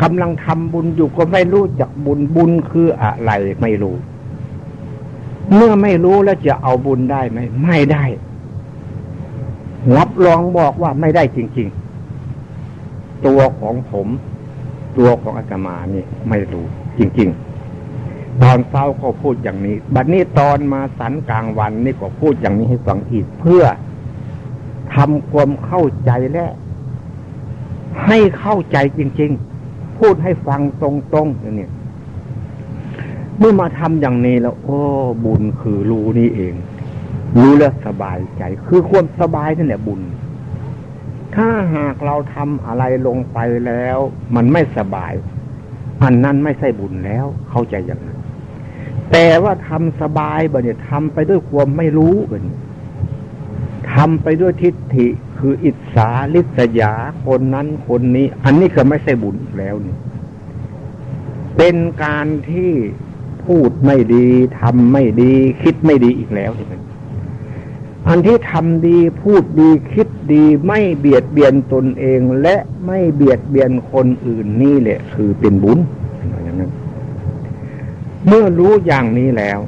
กำลังทำบุญอยู่ก็ไม่รู้จักบุญบุญคืออะไรไม่รู้ เมื่อไม่รู้แล้วจะเอาบุญได้ไหมไม่ได้รับรองบอกว่าไม่ได้จริง ๆ ตัวของผม ตัวของอาตมานี่ไม่รู้ จริง ๆ ตอนเช้าก็พูดอย่างนี้ บัดนี้ตอนมาสันกลางวันนี่ก็พูดอย่างนี้ให้ฟังอีกเพื่อทำความเข้าใจและให้เข้าใจจริง ๆ พูดให้ฟังตรงๆอย่างนี้เมื่อมาทำอย่างนี้แล้ว โอ้ บุญคือรู้นี่เอง รู้แล้วสบายใจ คือความสบายนั่นแหละบุญ ถ้าหากเราทำอะไรลงไปแล้ว มันไม่สบาย อันนั้นไม่ใช่บุญแล้ว เข้าใจอย่างนั้น แต่ว่าทำสบายบ่เนี่ยทำไปด้วยความไม่รู้บ่เนี่ยทำไปด้วยทิฏฐิคืออิจฉาลิษยาคนนั้นคนนี้ อันนี้ก็ไม่ใช่บุญแล้วนี่เป็นการที่พูดไม่ดีทำไม่ดี คิดไม่ดีอีกแล้วใช่ไหม อันที่ทำดีพูดดีคิดดีไม่เบียดเบียนตนเอง และไม่เบียดเบียนคนอื่นนี่แหละ คือเป็นบุญอย่างนั้นเมื่อรู้อย่างนี้แล้ว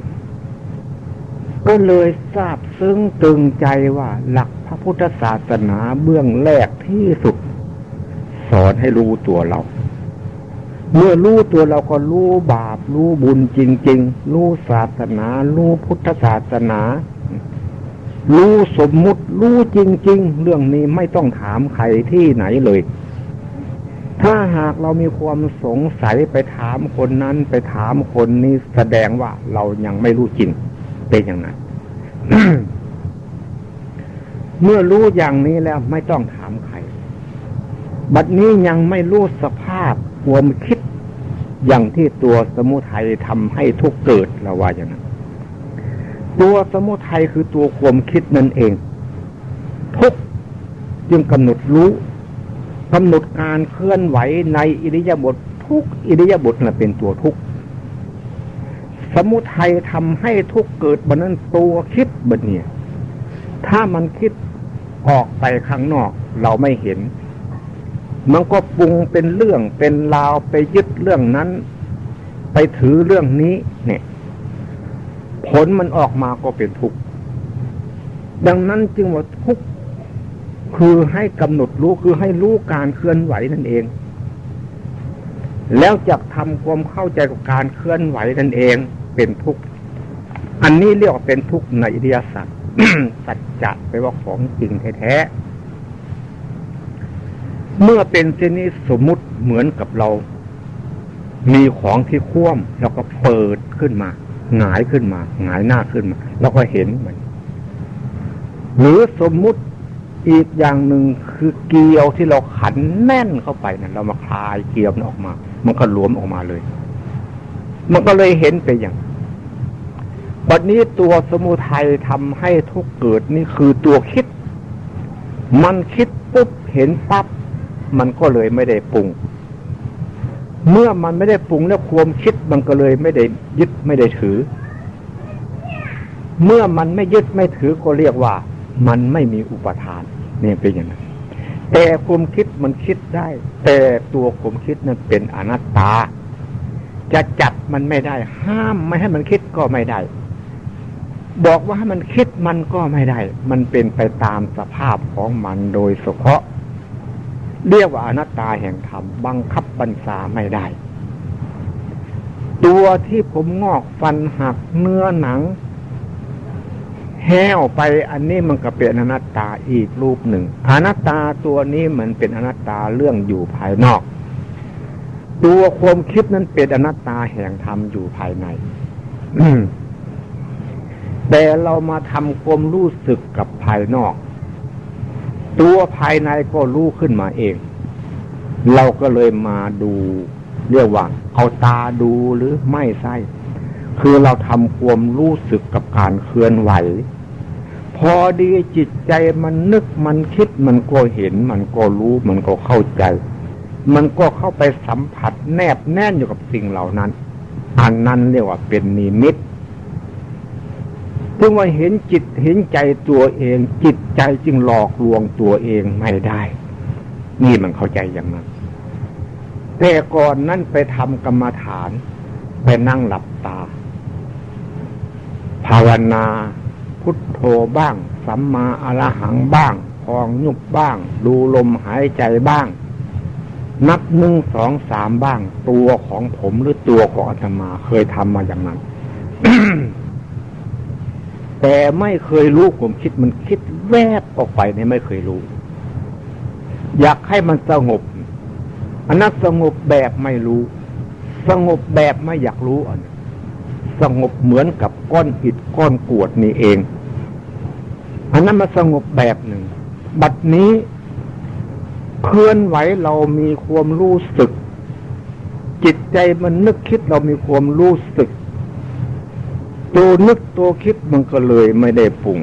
ก็เลยทราบซึ้งตึงใจว่าหลักพระพุทธศาสนาเบื้องแรกที่สุด สอนให้รู้ตัวเรา เมื่อรู้ตัวเราก็รู้บาป รู้บุญจริง ๆ รู้ศาสนา รู้พุทธศาสนา รู้สมมุติรู้จริง ๆ เรื่องนี้ไม่ต้องถามใครที่ไหนเลย ถ้าหากเรามีความสงสัยไปถามคนนั้นไปถามคนนี้แสดงว่าเรายังไม่รู้จริงเป็นอย่างนั้นเมื่อรู้อย่างนี้แล้วไม่ต้องถามใคร บัดนี้ยังไม่รู้สภาพความคิดอย่างที่ตัวสมุทัยทำให้ทุกเกิดเราว่าอย่างนั้น ตัวสมุทัยคือตัวความคิดนั่นเอง ทุกจึงกำหนดรู้กำหนดการเคลื่อนไหวในอิริยาบถทุกอิริยาบถน่ะเป็นตัวทุกสมุทัยทำให้ทุกเกิดบนนั้นตัวคิดบนเนี่ย ถ้ามันคิดออกไปข้างนอกเราไม่เห็น มันก็ปรุงเป็นเรื่องเป็นราวไปยึดเรื่องนั้น ไปถือเรื่องนี้เนี่ย ผลมันออกมาก็เป็นทุกข์ดังนั้นจึงว่าทุกข์คือให้กำหนดรู้คือให้รู้การเคลื่อนไหวนั่นเอง แล้วจะทำความเข้าใจกับการเคลื่อนไหวนั่นเองเป็นทุกข์อันนี้เรียกว่าเป็นทุกข์ในอิริยาสัจสัจจะไปว่าของจริงแท้เมื่อเป็นเช่นนี้สมมุติเหมือนกับเรา มีของที่คว่ำแล้วก็เปิดขึ้นมา หงายขึ้นมาหงายหน้าขึ้นมาแล้วก็เห็นมันหรือสมมุติอีกอย่างหนึ่งคือเกลียวที่เราขันแน่นเข้าไปนะ่ะเรามาคลายเกลียวมันออกมา มันก็หลวมออกมาเลย มันก็เลยเห็นไปอย่างบัดนี้ตัวสมุทัยทำให้ทุกเกิดนี่คือตัวคิด มันคิดปุ๊บเห็นปั๊บมันก็เลยไม่ได้ปรุง เมื่อมันไม่ได้ปรุงแล้วความคิดมันก็เลยไม่ได้ยึดไม่ได้ถือ เมื่อมันไม่ยึดไม่ถือก็เรียกว่า มันไม่มีอุปทานนี่เป็นอย่างนั้นแต่ความคิดมันคิดได้ แต่ตัวความคิดนั้นเป็นอนัตตา จะจับมันไม่ได้ ห้ามไม่ให้มันคิดก็ไม่ได้ บอกว่าให้มันคิดมันก็ไม่ได้ มันเป็นไปตามสภาพของมันโดยเฉพาะ เรียกว่าอนัตตาแห่งธรรมบังคับบัญชาไม่ได้ ตัวที่ผมงอกฟันหักเนื้อหนัง แห้วไปอันนี้มันก็เป็นอนัตตาอีกรูปหนึ่ง อนัตตาตัวนี้เหมือนเป็นอนัตตาเรื่องอยู่ภายนอก ตัวความคิดนั้นเป็นอนัตตาแห่งธรรมอยู่ภายในแต่เรามาทำความรู้สึกกับภายนอก ตัวภายในก็รู้ขึ้นมาเอง เราก็เลยมาดูเรียกว่าเอาตาดูหรือไม่ใช่คือเราทำความรู้สึกกับการเคลื่อนไหว พอดีจิตใจมันนึกมันคิดมันก็เห็น มันก็รู้มันก็เข้าใจ มันก็เข้าไปสัมผัสแนบแน่นอยู่กับสิ่งเหล่านั้น อันนั้นเรียกว่าเป็นนิมิต ถึงว่าเห็นจิตเห็นใจตัวเอง จิตใจจึงหลอกลวงตัวเองไม่ได้ นี่มันเข้าใจอย่างนั้น แต่ก่อนนั้นไปทำกรรมฐาน ไปนั่งหลับตา ภาวนาพุทโธบ้าง สัมมาอรหังบ้างพองยุบบ้าง ดูลมหายใจบ้าง นับหนึ่งสองสามบ้าง ตัวของผมหรือตัวของอาตมาเคยทำมาอย่างนั้น แต่ไม่เคยรู้ผมคิดมันคิดแวบออกไปเนี่ยไม่เคยรู้ อยากให้มันสงบ อันนั้นสงบแบบไม่รู้ สงบแบบไม่อยากรู้อันสงบเหมือนกับก้อนอิดก้อนกวดนี่เอง อันนั้นมาสงบแบบหนึ่ง บัดนี้เคลื่อนไหวเรามีความรู้สึก จิตใจมันนึกคิดเรามีความรู้สึก ตัวนึกตัวคิดมันก็เลยไม่ได้ปรุง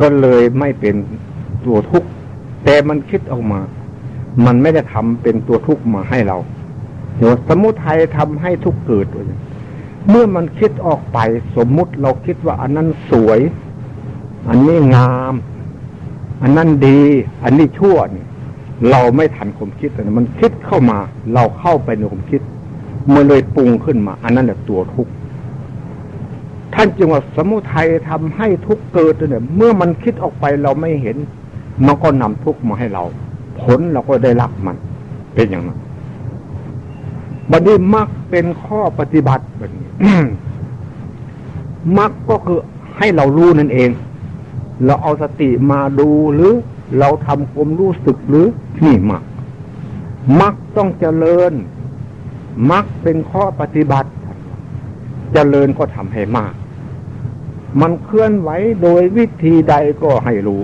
ก็เลยไม่เป็นตัวทุกข์แต่มันคิดออกมา มันไม่ได้ทำเป็นตัวทุกข์มาให้เราเดี๋ยวสมุทัยทำให้ทุกข์เกิดเมื่อมันคิดออกไปสมมุติเราคิดว่าอันนั้นสวย อันนี้งาม อันนั้นดี อันนี้ชั่วนี่เราไม่ทันความคิดแต่มันคิดเข้ามา เราเข้าไปในความคิดมันเลยปรุงขึ้นมา อันนั้นแหละตัวทุกข์ ท่านจึงว่าสมุทัยทำให้ทุกเกิดเนี่ย เมื่อมันคิดออกไปเราไม่เห็น มันก็นำทุกมาให้เรา ผลเราก็ได้รับมัน เป็นอย่างนั้นบัดนี้มักเป็นข้อปฏิบัติแบบนี้มักก็คือให้เรารู้นั่นเอง เราเอาสติมาดูหรือเราทำความรู้สึกหรือนี่มักมักต้องเจริญ มักเป็นข้อปฏิบัติ เจริญก็ทำให้มาก มันเคลื่อนไหวโดยวิธีใดก็ให้รู้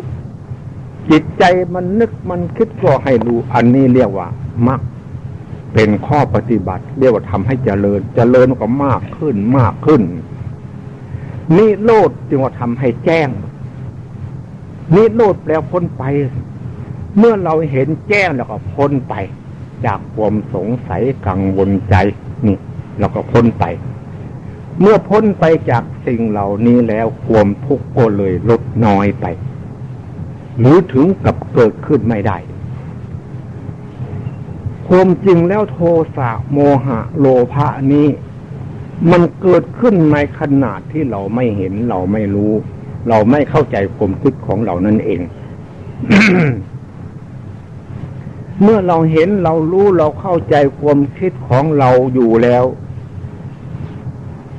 จิตใจมันนึกมันคิดก็ให้รู้ อันนี้เรียกว่ามักเป็นข้อปฏิบัติ เรียกว่าทำให้เจริญ เจริญก็มากขึ้นมากขึ้นนี่โลดจึงว่าทำให้แจ้งนิโรธแปลพ้นไป เมื่อเราเห็นแจ้งแล้วก็พ้นไป จากความสงสัยกังวลใจนี่เราก็พ้นไป เมื่อพ้นไปจากสิ่งเหล่านี้แล้วความทุกข์ก็เลยลดน้อยไป หรือถึงกับเกิดขึ้นไม่ได้ความจริงแล้วโทสะโมหะ โลภะนี้ มันเกิดขึ้นในขนาดที่เราไม่เห็นเราไม่รู้ เราไม่เข้าใจความคิดของเรานั่นเอง เมื่อเราเห็นเรารู้เราเข้าใจความคิดของเราอยู่แล้ว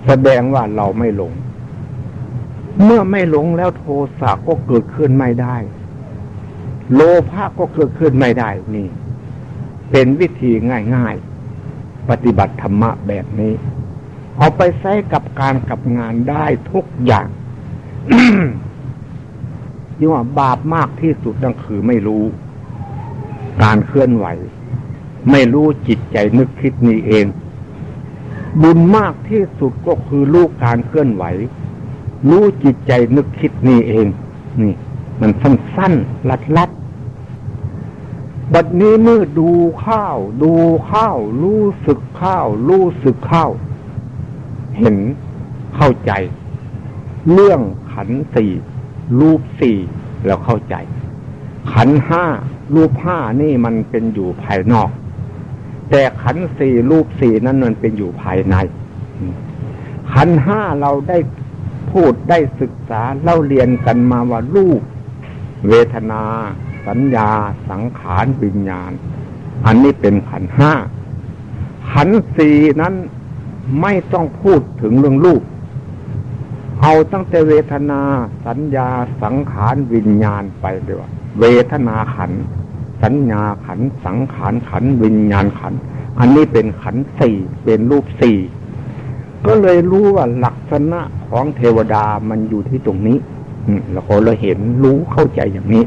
แสดงว่าเราไม่หลง เมื่อไม่หลงแล้วโทสะก็เกิดขึ้นไม่ได้ โลภะก็เกิดขึ้นไม่ได้นี่ เป็นวิธีง่ายๆ ปฏิบัติธรรมะแบบนี้ เอาไปใช้กับการกับงานได้ทุกอย่างยี่ว่าบาปมากที่สุดนั่นคือไม่รู้ การเคลื่อนไหว ไม่รู้จิตใจนึกคิดนี่เอง บุญมากที่สุดก็คือรู้การเคลื่อนไหว รู้จิตใจนึกคิดนี่เอง นี่ มันสั้นๆลัดๆบัดนี้เมื่อดูข้าว ดูข้าว รู้สึกข้าว รู้สึกข้าว เห็นเข้าใจ เรื่องขันสี่รูปสี่เราเข้าใจ ขันห้ารูปห้านี่มันเป็นอยู่ภายนอก แต่ขันสี่รูปสี่นั้นมันเป็นอยู่ภายใน ขันห้าเราได้พูดได้ศึกษาเล่าเรียนกันมาว่ารูป เวทนา สัญญา สังขารวิญญาณ อันนี้เป็นขันห้าขันสี่นั้นไม่ต้องพูดถึงเรื่องรูป เอาตั้งแต่เวทนา สัญญาสังขารวิญญาณไปเลยว่าเวทนาขัน สัญญาขันสังขารขันวิญญาณขัน อันนี้เป็นขันสี่เป็นรูปสี่ก็เลยรู้ว่าลักษณะของเทวดามันอยู่ที่ตรงนี้แล้วก็เราเห็นรู้เข้าใจอย่างนี้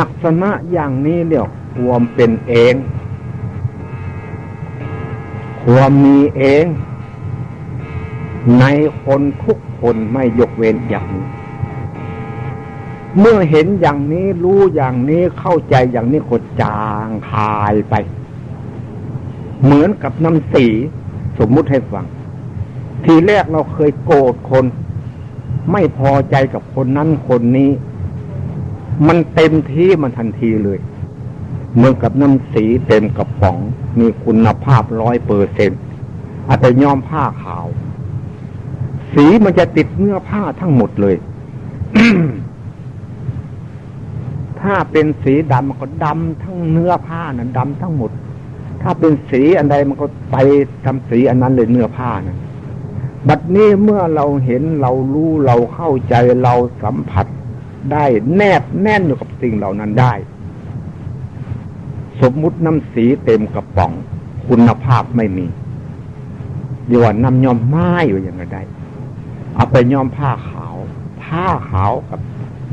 ลักษณะอย่างนี้เรียกความเป็นเอง ความมีเอง ในคนทุกคนไม่ยกเว้นอย่างนี้ เมื่อเห็นอย่างนี้รู้อย่างนี้เข้าใจอย่างนี้ก็จางคายไป เหมือนกับน้ำสี สมมุติให้ฟัง ทีแรกเราเคยโกรธคน ไม่พอใจกับคนนั้นคนนี้ มันเต็มที่มันทันทีเลย เหมือนกับน้ำสีเต็มกระป๋อง มีคุณภาพร้อยเปอร์เซ็นต์อาจจะย้อมผ้าขาว สีมันจะติดเนื้อผ้าทั้งหมดเลย ถ้าเป็นสีดำมันก็ดำทั้งเนื้อผ้านั้นดำทั้งหมด ถ้าเป็นสีอันใดมันก็ไปทำสีอันนั้นเลยเนื้อผ้านั้นบัดนี้เมื่อเราเห็นเรารู้เราเข้าใจเราสัมผัสได้แนบแน่นอยู่กับสิ่งเหล่านั้นได้ สมมุติน้ำสีเต็มกระป๋อง คุณภาพไม่มีเดี๋ยวน้ำย้อมไม้อยู่อย่างไรได้เอาไปย้อมผ้าขาว ผ้าขาวกับ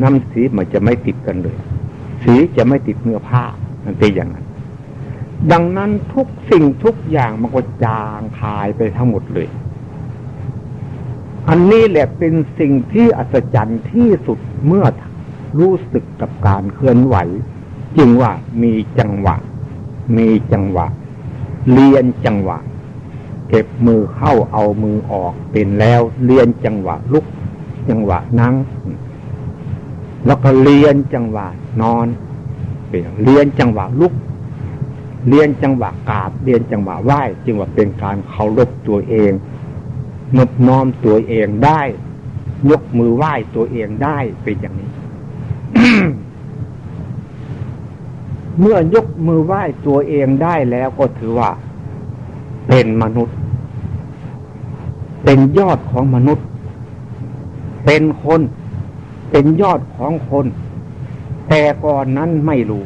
น้ำสีมันจะไม่ติดกันเลย สีจะไม่ติดเนื้อผ้ามันเป็นอย่างนั้น ดังนั้นทุกสิ่งทุกอย่างมันก็จางคายไปทั้งหมดเลย อันนี้แหละเป็นสิ่งที่อัศจรรย์ที่สุดเมื่อรู้สึกกับการเคลื่อนไหว จึงว่ามีจังหวะ มีจังหวะ เรียนจังหวะ เก็บมือเข้าเอามือออกเป็นแล้ว เรียนจังหวะลุก จังหวะนั่ง แล้วก็เรียนจังหวะนอนเป็นเรียนจังหวะลุก เรียนจังหวะกราบ เรียนจังหวะไหว้จึงว่าเป็นการเคารพตัวเองนบน้อมตัวเองได้ ยกมือไหว้ตัวเองได้เป็นอย่างนี้ เมื่อยกมือไหว้ตัวเองได้แล้วก็ถือว่า เป็นมนุษย์ เป็นยอดของมนุษย์ เป็นคน เป็นยอดของคน แต่ก่อนนั้นไม่รู้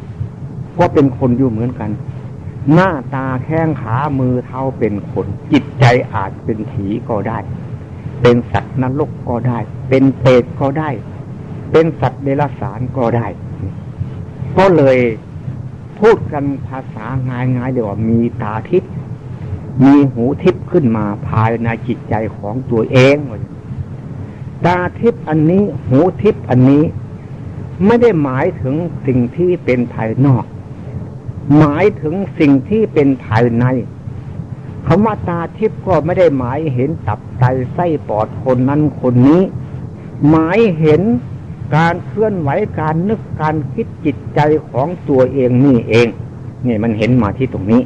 ก็เป็นคนอยู่เหมือนกัน หน้าตาแข้งขามือเท้าเป็นคน จิตใจอาจเป็นผีก็ได้ เป็นสัตว์นรกก็ได้ เป็นเปรตก็ได้ เป็นสัตว์เดรัจฉานก็ได้ ก็เลยพูดกันภาษาง่ายๆเดี๋ยวมีตาทิพย์มีหูทิพย์ขึ้นมาภายในจิตใจของตัวเอง ตาทิพย์อันนี้ หูทิพย์อันนี้ ไม่ได้หมายถึงสิ่งที่เป็นภายนอก หมายถึงสิ่งที่เป็นภายในคำว่าตาทิพย์ก็ไม่ได้หมายเห็นตับไตไส้ปอดคนนั้นคนนี้ หมายเห็นการเคลื่อนไหวการนึกการคิดจิตใจของตัวเองนี่เอง เนี่ยมันเห็นมาที่ตรงนี้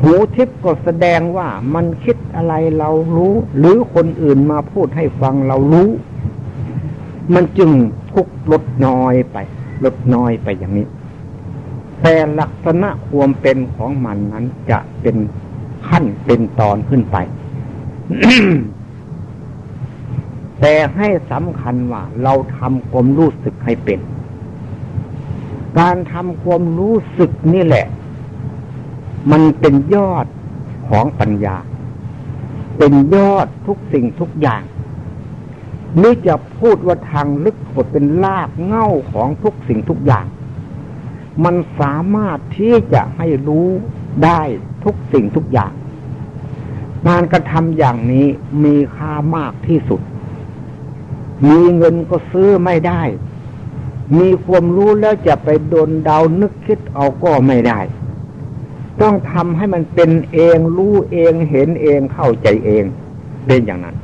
หูทิพย์ก็แสดงว่ามันคิดอะไรเรารู้ หรือคนอื่นมาพูดให้ฟังเรารู้ มันจึงทุกลดน้อยไป ลดน้อยไปอย่างนี้ แต่ลักษณะความเป็นของมันนั้นจะเป็นขั้นเป็นตอนขึ้นไป แต่ให้สำคัญว่า เราทำความรู้สึกให้เป็น การทำความรู้สึกนี่แหละ มันเป็นยอดของปัญญา เป็นยอดทุกสิ่งทุกอย่างนี่จะพูดว่าทางลึกหดเป็นลากเง่าของทุกสิ่งทุกอย่าง มันสามารถที่จะให้รู้ได้ทุกสิ่งทุกอย่าง การกระทำอย่างนี้มีค่ามากที่สุด มีเงินก็ซื้อไม่ได้ มีความรู้แล้วจะไปโดนเดานึกคิดเอาก็ไม่ได้ ต้องทำให้มันเป็นเองรู้เองเห็นเองเข้าใจเองเป็นอย่างนั้น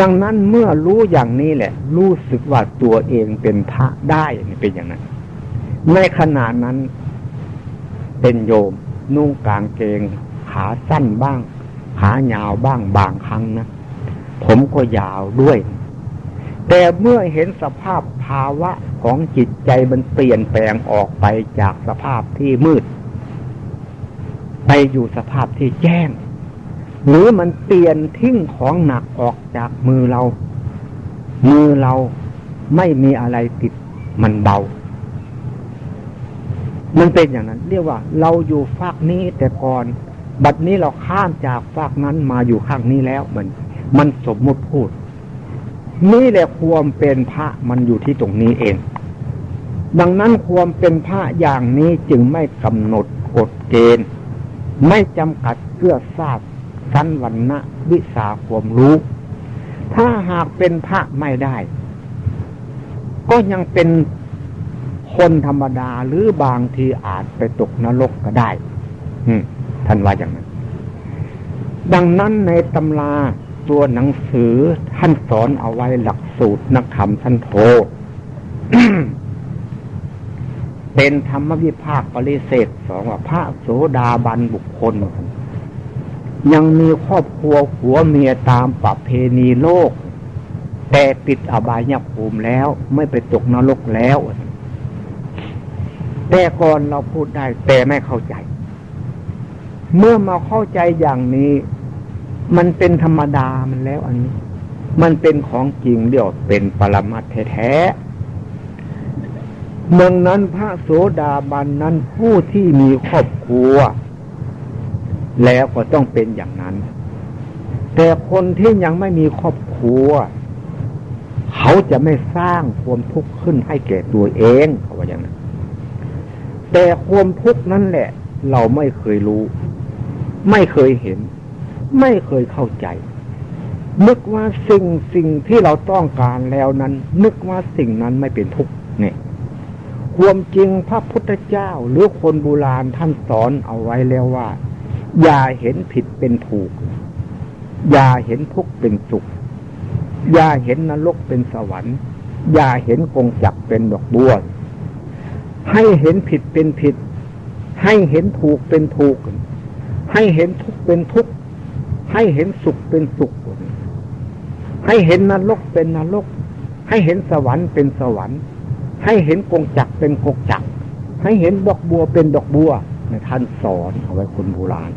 ดังนั้นเมื่อรู้อย่างนี้แหละ รู้สึกว่าตัวเองเป็นพระได้เป็นอย่างนั้น ในขณะนั้น เป็นโยม นุ่งกางเกง ขาสั้นบ้าง ขายาวบ้างบางครั้งนะผมก็ยาวด้วย แต่เมื่อเห็นสภาพภาวะของจิตใจมันเปลี่ยนแปลงออกไปจากสภาพที่มืด ไปอยู่สภาพที่แจ้ง หรือมันเปลี่ยนทิ้งของหนักออกจากมือเรา มือเราไม่มีอะไรติดมันเบา มันเป็นอย่างนั้น เรียกว่า เราอยู่ฝากนี้แต่ก่อน บัดนี้เราข้ามจากฝากนั้นมาอยู่ข้างนี้แล้วมัน มันสมมุติพูด นี่แหละความเป็นพระมันอยู่ที่ตรงนี้เอง ดังนั้นความเป็นพระอย่างนี้จึงไม่กำหนดกฎเกณฑ์ ไม่จำกัดเกื้อทราบสันวันณะวิสาความรู้ ถ้าหากเป็นพระไม่ได้ ก็ยังเป็นคนธรรมดาหรือบางทีอาจไปตกนรกก็ได้ท่านว่าอย่างนั้น ดังนั้นในตำราตัวหนังสือท่านสอนเอาไว้หลักสูตรนักธรรมท่านโท เป็นธรรมวิภาคปริเศษสองว่าพระโสดาบันบุคคล ยังมีครอบครัวผัวเมียตามประเพณีโลก แต่ติดอบายภูมิแล้วไม่ไปตกนรกแล้ว แต่ก่อนเราพูดได้แต่ไม่เข้าใจ เมื่อมาเข้าใจอย่างนี้ มันเป็นธรรมดามันแล้วอันนี้ มันเป็นของจริงเรียกเป็นปรมัตแท้ มืองนั้นพระโสดาบันนั้นผู้ที่มีครอบครัว แล้วก็ต้องเป็นอย่างนั้น แต่คนที่ยังไม่มีครอบครัว เขาจะไม่สร้างความทุกข์ขึ้นให้แก่ตัวเองเขาว่าอย่างนั้น แต่ความทุกข์นั้นแหละ เราไม่เคยรู้ ไม่เคยเห็น ไม่เคยเข้าใจนึกว่าสิ่งสิ่งที่เราต้องการแล้วนั้น นึกว่าสิ่งนั้นไม่เป็นทุกข์เนี่ย ความจริงพระพุทธเจ้าหรือคนโบราณท่านสอนเอาไว้แล้วว่า อย่าเห็นผิดเป็นถูก อย่าเห็นทุกข์เป็นสุข อย่าเห็นนรกเป็นสวรรค์ อย่าเห็นกงจักเป็นดอกบัวให้เห็นผิดเป็นผิด ให้เห็นถูกเป็นถูก ให้เห็นทุกข์เป็นทุกข์ ให้เห็นสุขเป็นสุข ให้เห็นนรกเป็นนรก ให้เห็นสวรรค์เป็นสวรรค์ ให้เห็นกงจักเป็นกงจักให้เห็นดอกบัวเป็นดอกบัวในท่านสอนเอาไว้คนโบราณ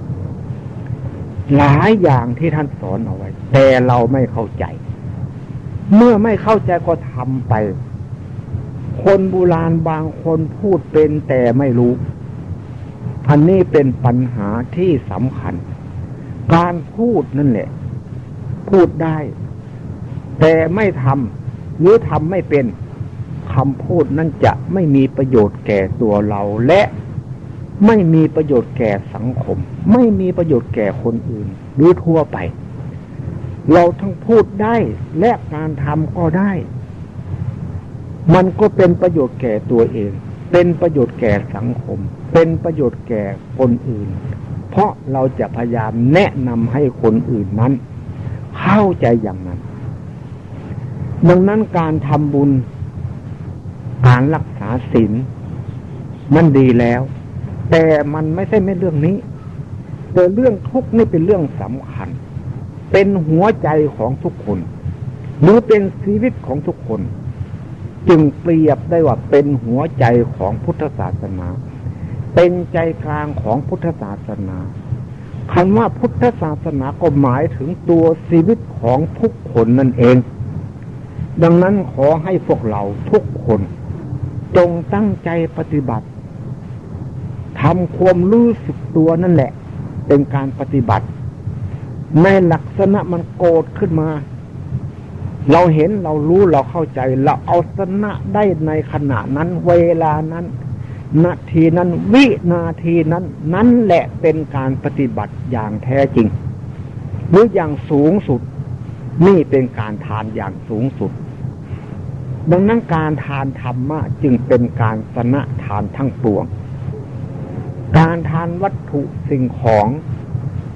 หลายอย่างที่ท่านสอนเอาไว้ แต่เราไม่เข้าใจ เมื่อไม่เข้าใจก็ทำไป คนโบราณบางคนพูดเป็นแต่ไม่รู้ อันนี้เป็นปัญหาที่สำคัญ การพูดนั่นแหละ พูดได้ แต่ไม่ทำหรือทำไม่เป็น คำพูดนั้นจะไม่มีประโยชน์แก่ตัวเราและไม่มีประโยชน์แก่สังคม ไม่มีประโยชน์แก่คนอื่น หรือทั่วไป เราทั้งพูดได้และการทำก็ได้ มันก็เป็นประโยชน์แก่ตัวเอง เป็นประโยชน์แก่สังคม เป็นประโยชน์แก่คนอื่น เพราะเราจะพยายามแนะนำให้คนอื่นนั้น เข้าใจอย่างนั้น ดังนั้นการทำบุญ การรักษาศีลมันดีแล้ว แต่มันไม่ใช่ไม่เรื่องนี้ แต่เรื่องทุกข์นี่เป็นเรื่องสำคัญ เป็นหัวใจของทุกคนหรือเป็นชีวิตของทุกคน จึงเปรียบได้ว่าเป็นหัวใจของพุทธศาสนา เป็นใจกลางของพุทธศาสนาคำว่าพุทธศาสนาก็หมายถึงตัวชีวิตของทุกคนนั่นเอง ดังนั้นขอให้พวกเราทุกคน จงตั้งใจปฏิบัติทำความรู้สึกตัวนั่นแหละ เป็นการปฏิบัติ ในลักษณะมันโกรธขึ้นมา เราเห็นเรารู้เราเข้าใจ เราเอาชนะได้ในขณะนั้น เวลานั้น นาทีนั้น วินาทีนั้น นั่นแหละเป็นการปฏิบัติอย่างแท้จริง หรืออย่างสูงสุด นี่เป็นการทานอย่างสูงสุด ดังนั้นการทานธรรมะจึงเป็นการสนะทานทั้งปวง การทานวัตถุสิ่งของ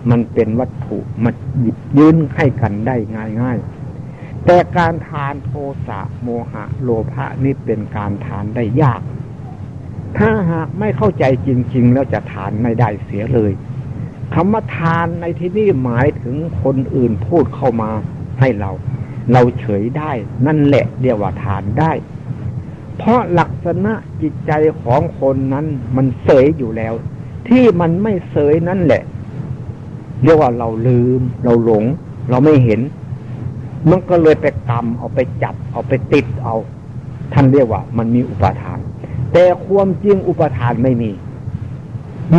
มันเป็นวัตถุมันหยิบยืนให้กันได้ง่าย ๆ แต่การทานโทสะโมหะ โลภะนี่เป็นการทานได้ยาก ถ้าหากไม่เข้าใจจริง ๆ แล้วจะทานไม่ได้เสียเลยคำว่าทานในที่นี้หมายถึงคนอื่นพูดเข้ามาให้เรา เราเฉยได้ นั่นแหละเรียกว่าทานได้ เพราะลักษณะจิตใจของคนนั้นมันเสยอยู่แล้ว ที่มันไม่เสยนั่นแหละ เรียกว่าเราลืม เราหลง เราไม่เห็น มันก็เลยไปกรรมเอาไปจับ เอาไปติดเอา ท่านเรียกว่า มันมีอุปทาน แต่ความจริงอุปทานไม่มี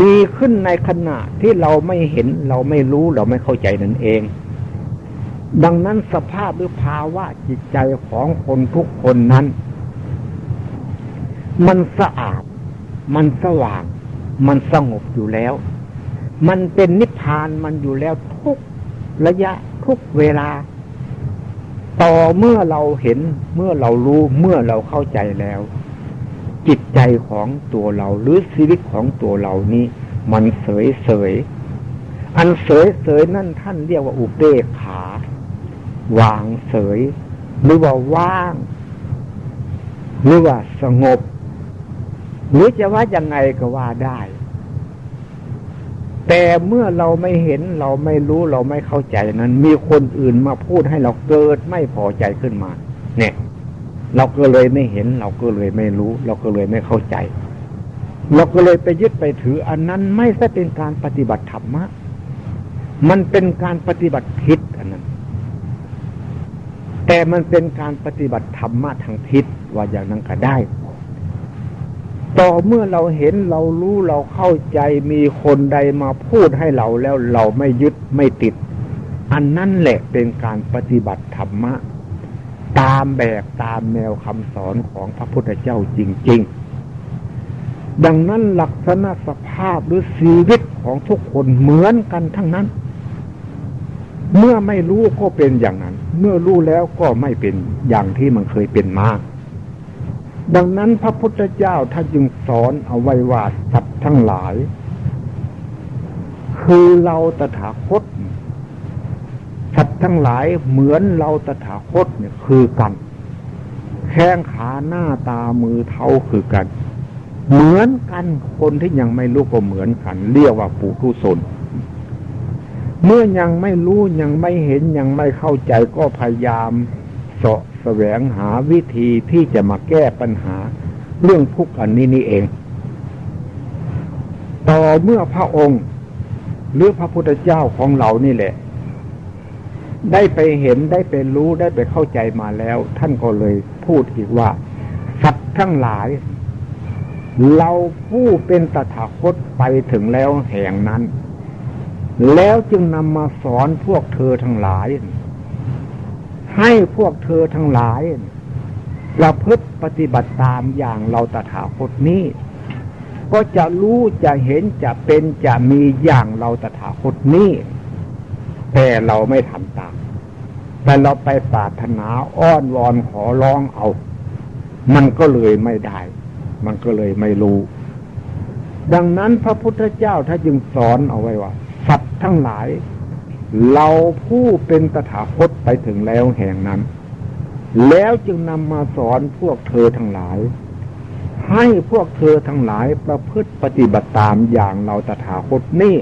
มีขึ้นในขณะที่เราไม่เห็นเราไม่รู้เราไม่เข้าใจนั่นเอง ดังนั้นสภาพหรือภาวะจิตใจของคนทุกคนนั้น มันสะอาด มันสว่าง มันสงบอยู่แล้ว มันเป็นนิพพานมันอยู่แล้วทุกระยะทุกเวลา ต่อเมื่อเราเห็นเมื่อเรารู้เมื่อเราเข้าใจแล้ว จิตใจของตัวเราหรือชีวิตของตัวเรานี้ มันเสยเสยอันเสยเสยนั่นท่านเรียกว่าอุเบกขา วางเสย หรือว่าว่าง หรือว่าสงบ หรือจะว่ายังไงก็ว่าได้ แต่เมื่อเราไม่เห็นเราไม่รู้เราไม่เข้าใจนั้น มีคนอื่นมาพูดให้เราเกิดไม่พอใจขึ้นมา เนี่ย เราก็เลยไม่เห็น เราก็เลยไม่รู้ เราก็เลยไม่เข้าใจ เราก็เลยไปยึดไปถือ อันนั้นไม่ใช่เป็นการปฏิบัติธรรมะมันเป็นการปฏิบัติผิดอันนั้น แต่มันเป็นการปฏิบัติธรรมะทางทิศว่าอย่างนั้นก็ได้ ต่อเมื่อเราเห็นเรารู้เราเข้าใจมีคนใดมาพูดให้เราแล้วเราไม่ยึดไม่ติด อันนั้นแหละเป็นการปฏิบัติธรรมะ ตามแบบตามแนวคำสอนของพระพุทธเจ้าจริง ๆ ดังนั้นลักษณะสภาพหรือชีวิตของทุกคนเหมือนกันทั้งนั้น เมื่อไม่รู้ก็เป็นอย่างนั้น เมื่อรู้แล้วก็ไม่เป็นอย่างที่มันเคยเป็นมา ดังนั้นพระพุทธเจ้าท่านจึงสอนเอาไว้ว่าสัตว์ทั้งหลาย คือเราตถาคตสัตว์ทั้งหลายเหมือนเราตถาคตเนี่ยคือกัน แข้งขาหน้าตามือเท้าคือกัน เหมือนกันคนที่ยังไม่รู้ก็เหมือนกัน เรียกว่าปุถุชน เมื่อยังไม่รู้ยังไม่เห็นยังไม่เข้าใจก็พยายามเสาะแสวงหาวิธีที่จะมาแก้ปัญหา เรื่องทุกข์อันนี้นี่เอง ต่อเมื่อพระองค์ หรือพระพุทธเจ้าของเรานี่แหละ ได้ไปเห็นได้ไปรู้ได้ไปเข้าใจมาแล้ว ท่านก็เลยพูดอีกว่า สัตว์ทั้งหลาย เราผู้เป็นตถาคตไปถึงแล้วแห่งนั้น แล้วจึงนำมาสอนพวกเธอทั้งหลาย ให้พวกเธอทั้งหลายประพฤติปฏิบัติตามอย่างเราตถาคตนี้ ก็จะรู้จะเห็นจะเป็นจะมีอย่างเราตถาคตนี้ แต่เราไม่ทำตาม แต่เราไปปรารถนาอ้อนวอนขอร้องเอา มันก็เลยไม่ได้ มันก็เลยไม่รู้ ดังนั้นพระพุทธเจ้าถ้าจึงสอนเอาไว้ว่า สัตว์ทั้งหลาย เราผู้เป็นตถาคตไปถึงแล้วแห่งนั้น แล้วจึงนำมาสอนพวกเธอทั้งหลาย ให้พวกเธอทั้งหลายประพฤติปฏิบัติตามอย่างเราตถาคตนี่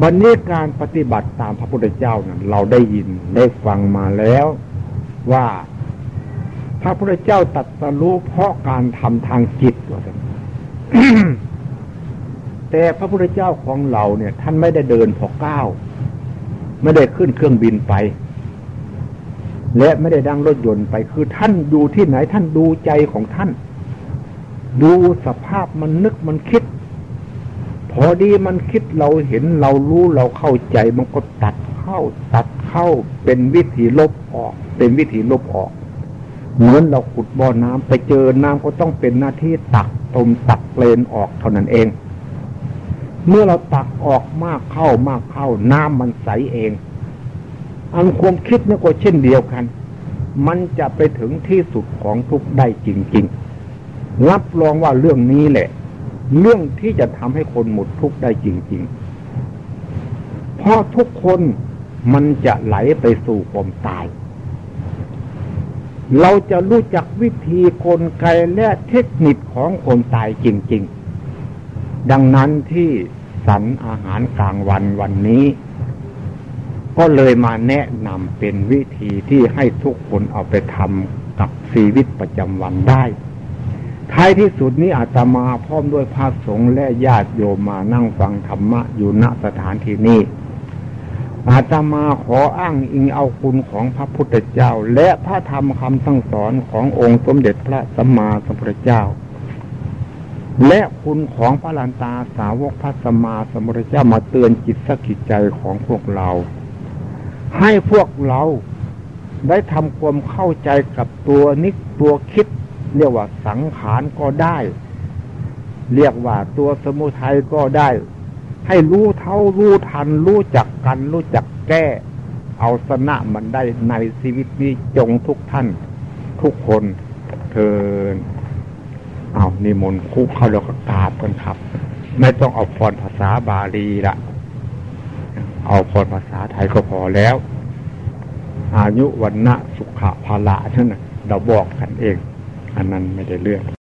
บันนี้การปฏิบัติตามพระพุทธเจ้านั้นเราได้ยินได้ฟังมาแล้วว่าพระพุทธเจ้าตัดสรู้เพราะการทำทางจิตว่า แต่พระพุทธเจ้าของเราเนี่ย ท่านไม่ได้เดินพอก้าวไม่ได้ขึ้นเครื่องบินไป และไม่ได้ดังรถยนต์ไปคือท่านดูที่ไหนท่านดูใจของท่าน ดูสภาพมันนึกมันคิด พอดีมันคิดเราเห็นเรารู้เราเข้าใจมันก็ตัดเข้า ตัดเข้าเป็นวิธีลบออก เป็นวิธีลบออก เหมือนเราขุดบ่อน้ำไปเจอน้ำก็ต้องเป็นหน้าที่ตักตมตักเลนออกเท่านั้นเอง เมื่อเราตักออกมากเข้ามากเข้า น้ำมันใสเอง อันความคิดนี่ก็เช่นเดียวกัน มันจะไปถึงที่สุดของทุกได้จริง ๆ รับรองว่าเรื่องนี้แหละ เรื่องที่จะทำให้คนหมดทุกได้จริง ๆ เพราะทุกคนมันจะไหลไปสู่ความตาย เราจะรู้จักวิธีกลไกและเทคนิคของคนตายจริง ๆ ดังนั้นที่สันอาหารกลางวันวันนี้ ก็เลยมาแนะนำเป็นวิธีที่ให้ทุกคนเอาไปทำกับชีวิตประจำวันได้ ท้ายที่สุดนี้อาตมาพร้อมด้วยพระสงฆ์และญาติโยมมานั่งฟังธรรมะอยู่ณสถานที่นี้อาตมาขออ้างอิงเอาคุณของพระพุทธเจ้า และพระธรรมคำสั่งสอนขององค์สมเด็จพระสัมมาสัมพุทธเจ้า และคุณของพระลันตาสาวกพระสมาสมุทธเจ้ามาเตือนจิตสกิจใจของพวกเรา ให้พวกเราได้ทำความเข้าใจกับตัวนิกตัวคิด เรียกว่าสังขารก็ได้ เรียกว่าตัวสมุทัยก็ได้ ให้รู้เท่ารู้ทัน รู้จักกัน รู้จักแก้ เอาสนะมันได้ในชีวิตนี้จงทุกท่าน ทุกคนเทิน เอานิมนต์คุกเข้าแล้วก็กราบกันครับ ไม่ต้องเอาฟอนภาษาบาลีละเอาฟอนภาษาไทยก็พอแล้ว อายุวันณะสุขะภาละนั่นเราบอกกันเอง อันนั้นไม่ได้เรื่อง